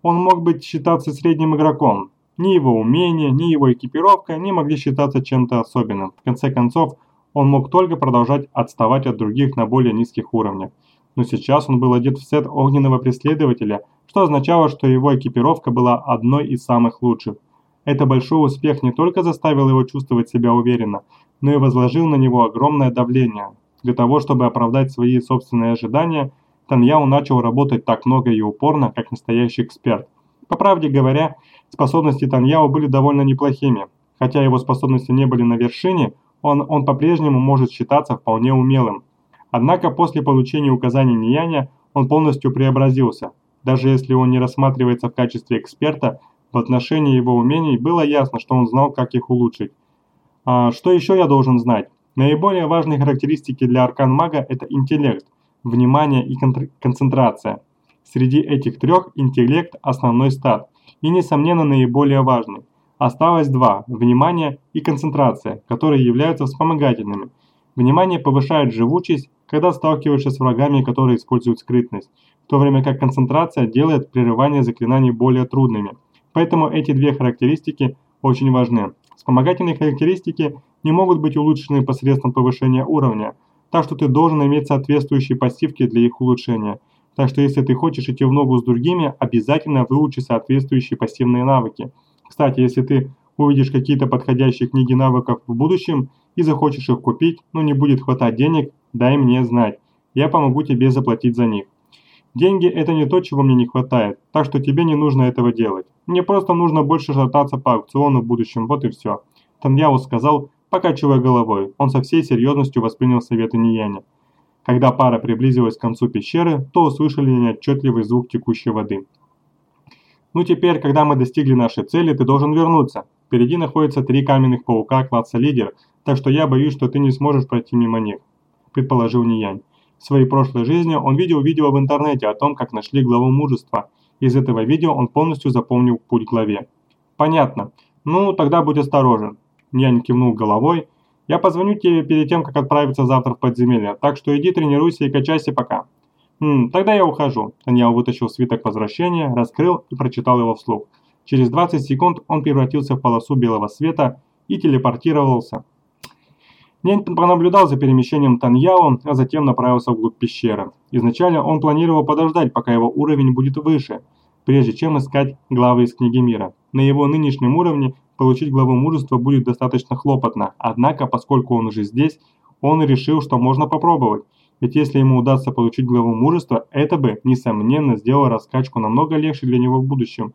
Speaker 1: он мог быть считаться средним игроком, ни его умения, ни его экипировка не могли считаться чем-то особенным. В конце концов, он мог только продолжать отставать от других на более низких уровнях. Но сейчас он был одет в сет огненного преследователя, что означало, что его экипировка была одной из самых лучших. Это большой успех не только заставил его чувствовать себя уверенно, но и возложил на него огромное давление. Для того, чтобы оправдать свои собственные ожидания, Таньяо начал работать так много и упорно, как настоящий эксперт. По правде говоря, Способности Таньяо были довольно неплохими. Хотя его способности не были на вершине, он, он по-прежнему может считаться вполне умелым. Однако после получения указаний Нияня он полностью преобразился. Даже если он не рассматривается в качестве эксперта, в отношении его умений было ясно, что он знал, как их улучшить. А что еще я должен знать? Наиболее важные характеристики для аркан-мага – это интеллект, внимание и концентрация. Среди этих трех интеллект – основной стат, и, несомненно, наиболее важный. Осталось два – внимание и концентрация, которые являются вспомогательными. Внимание повышает живучесть, когда сталкиваешься с врагами, которые используют скрытность, в то время как концентрация делает прерывание заклинаний более трудными. Поэтому эти две характеристики очень важны. Вспомогательные характеристики не могут быть улучшены посредством повышения уровня, так что ты должен иметь соответствующие пассивки для их улучшения. Так что если ты хочешь идти в ногу с другими, обязательно выучи соответствующие пассивные навыки. Кстати, если ты увидишь какие-то подходящие книги навыков в будущем и захочешь их купить, но не будет хватать денег, дай мне знать. Я помогу тебе заплатить за них. Деньги – это не то, чего мне не хватает, так что тебе не нужно этого делать. Мне просто нужно больше шататься по аукциону в будущем, вот и все. Таньяо сказал, покачивая головой. Он со всей серьезностью воспринял советы Нияня. Когда пара приблизилась к концу пещеры, то услышали неотчетливый звук текущей воды. «Ну теперь, когда мы достигли нашей цели, ты должен вернуться. Впереди находятся три каменных паука класса лидер, так что я боюсь, что ты не сможешь пройти мимо них», – предположил Ниянь. В своей прошлой жизни он видел видео в интернете о том, как нашли главу мужества. Из этого видео он полностью запомнил путь к главе. «Понятно. Ну, тогда будь осторожен». Нянь кивнул головой. «Я позвоню тебе перед тем, как отправиться завтра в подземелье, так что иди тренируйся и качайся пока». «Хм, тогда я ухожу». Таньяо вытащил свиток возвращения, раскрыл и прочитал его вслух. Через 20 секунд он превратился в полосу белого света и телепортировался Нянь понаблюдал за перемещением Таньяо, а затем направился вглубь пещеры. Изначально он планировал подождать, пока его уровень будет выше, прежде чем искать главы из книги мира. На его нынешнем уровне получить главу мужества будет достаточно хлопотно, однако, поскольку он уже здесь, он решил, что можно попробовать. Ведь если ему удастся получить главу мужества, это бы, несомненно, сделало раскачку намного легче для него в будущем.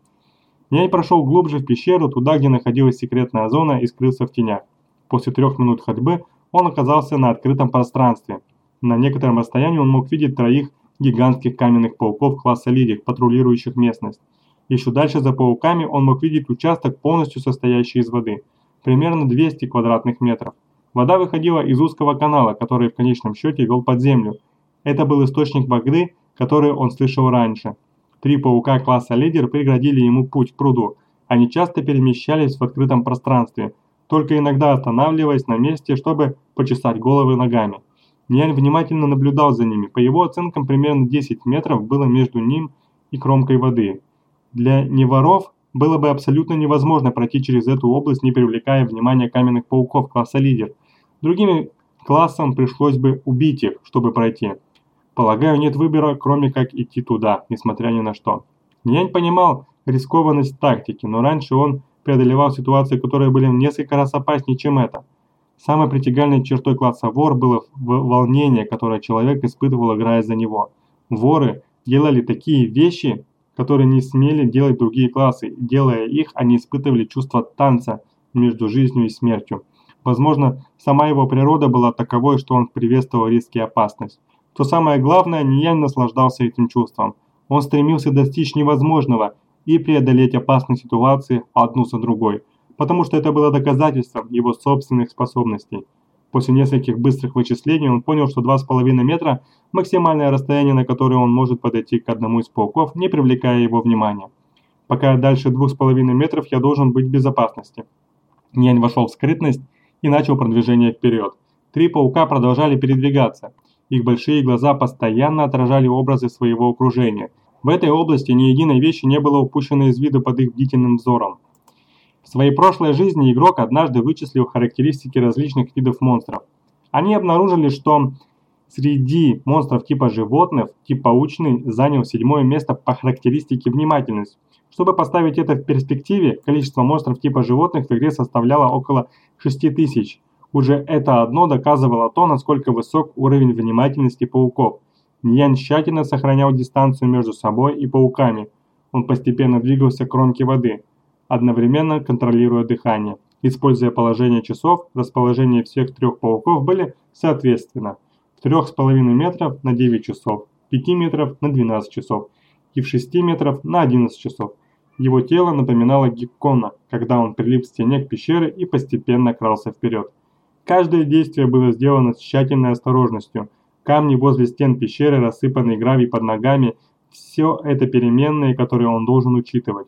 Speaker 1: Нянь прошел глубже в пещеру, туда, где находилась секретная зона и скрылся в тенях. После трех минут ходьбы он оказался на открытом пространстве. На некотором расстоянии он мог видеть троих гигантских каменных пауков класса Лидик, патрулирующих местность. Еще дальше за пауками он мог видеть участок, полностью состоящий из воды, примерно 200 квадратных метров. Вода выходила из узкого канала, который в конечном счете вел под землю. Это был источник воды, который он слышал раньше. Три паука класса лидер преградили ему путь к пруду. Они часто перемещались в открытом пространстве – только иногда останавливаясь на месте, чтобы почесать головы ногами. Нянь внимательно наблюдал за ними. По его оценкам, примерно 10 метров было между ним и кромкой воды. Для неворов было бы абсолютно невозможно пройти через эту область, не привлекая внимания каменных пауков класса лидер. Другими классам пришлось бы убить их, чтобы пройти. Полагаю, нет выбора, кроме как идти туда, несмотря ни на что. Нянь понимал рискованность тактики, но раньше он преодолевал ситуации, которые были в несколько раз опаснее, чем это. Самой притягательной чертой класса вор было волнение, которое человек испытывал, играя за него. Воры делали такие вещи, которые не смели делать другие классы. Делая их, они испытывали чувство танца между жизнью и смертью. Возможно, сама его природа была таковой, что он приветствовал риски и опасность. То самое главное, Ниянь наслаждался этим чувством. Он стремился достичь невозможного – и преодолеть опасные ситуации одну за другой, потому что это было доказательством его собственных способностей. После нескольких быстрых вычислений он понял, что 2,5 метра – максимальное расстояние, на которое он может подойти к одному из пауков, не привлекая его внимания. Пока дальше 2,5 метров я должен быть в безопасности. Нянь вошел в скрытность и начал продвижение вперед. Три паука продолжали передвигаться. Их большие глаза постоянно отражали образы своего окружения – в этой области ни единой вещи не было упущено из виду под их бдительным взором. В своей прошлой жизни игрок однажды вычислил характеристики различных видов монстров. Они обнаружили, что среди монстров типа животных, тип паучный занял седьмое место по характеристике внимательность. Чтобы поставить это в перспективе, количество монстров типа животных в игре составляло около 6000. Уже это одно доказывало то, насколько высок уровень внимательности пауков. Ньян тщательно сохранял дистанцию между собой и пауками. Он постепенно двигался к кромке воды, одновременно контролируя дыхание. Используя положение часов, расположение всех трех пауков были соответственно в 3,5 метров на 9 часов, 5 метров на 12 часов и в 6 метров на 11 часов. Его тело напоминало геккона, когда он прилип к стене к пещеры и постепенно крался вперед. Каждое действие было сделано с тщательной осторожностью. Камни возле стен пещеры, рассыпанный гравий под ногами – все это переменные, которые он должен учитывать.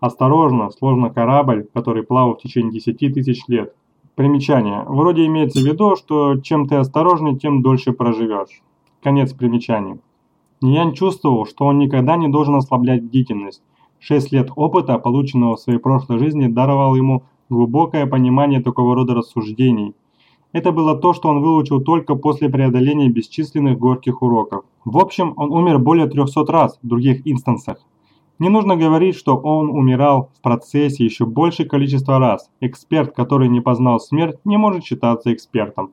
Speaker 1: Осторожно, сложно корабль, который плавал в течение 10 тысяч лет. Примечание. Вроде имеется в виду, что чем ты осторожнее, тем дольше проживешь. Конец примечаний. Ниян чувствовал, что он никогда не должен ослаблять бдительность. Шесть лет опыта, полученного в своей прошлой жизни, даровал ему глубокое понимание такого рода рассуждений – это было то, что он выучил только после преодоления бесчисленных горьких уроков. В общем, он умер более 300 раз в других инстансах. Не нужно говорить, что он умирал в процессе еще большее количество раз. Эксперт, который не познал смерть, не может считаться экспертом.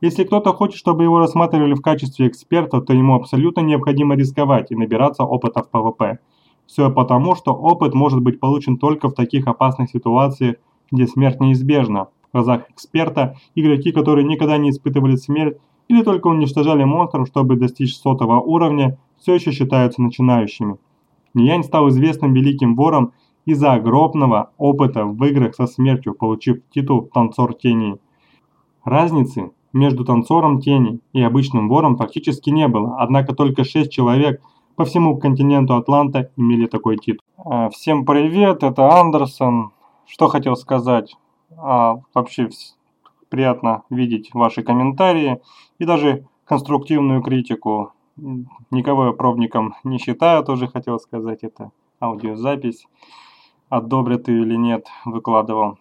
Speaker 1: Если кто-то хочет, чтобы его рассматривали в качестве эксперта, то ему абсолютно необходимо рисковать и набираться опыта в ПВП. Все потому, что опыт может быть получен только в таких опасных ситуациях, где смерть неизбежна. В глазах эксперта, игроки, которые никогда не испытывали смерть или только уничтожали монстров, чтобы достичь сотого уровня, все еще считаются начинающими. Ниянь стал известным великим вором из-за огромного опыта в играх со смертью, получив титул «Танцор тени». Разницы между танцором тени и обычным вором практически не было, однако только 6 человек по всему континенту Атланта имели такой титул. А, всем привет, это Андерсон. Что хотел сказать? А, вообще приятно видеть ваши комментарии и даже конструктивную критику. Никого я пробником не считаю, тоже хотел сказать это. Аудиозапись, одобрят или нет, выкладывал.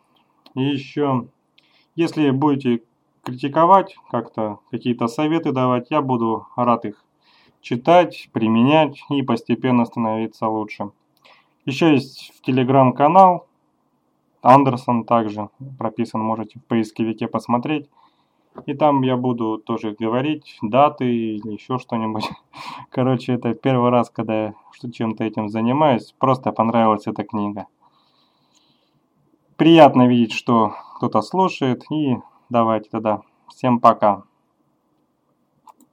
Speaker 1: И еще, если будете критиковать, как-то какие-то советы давать, я буду рад их читать, применять и постепенно становиться лучше. Еще есть в телеграм-канал, Андерсон также прописан, можете в поисковике посмотреть. И там я буду тоже говорить даты или еще что-нибудь. Короче, это первый раз, когда я чем-то этим занимаюсь. Просто понравилась эта книга. Приятно видеть, что кто-то слушает. И давайте тогда. Всем пока.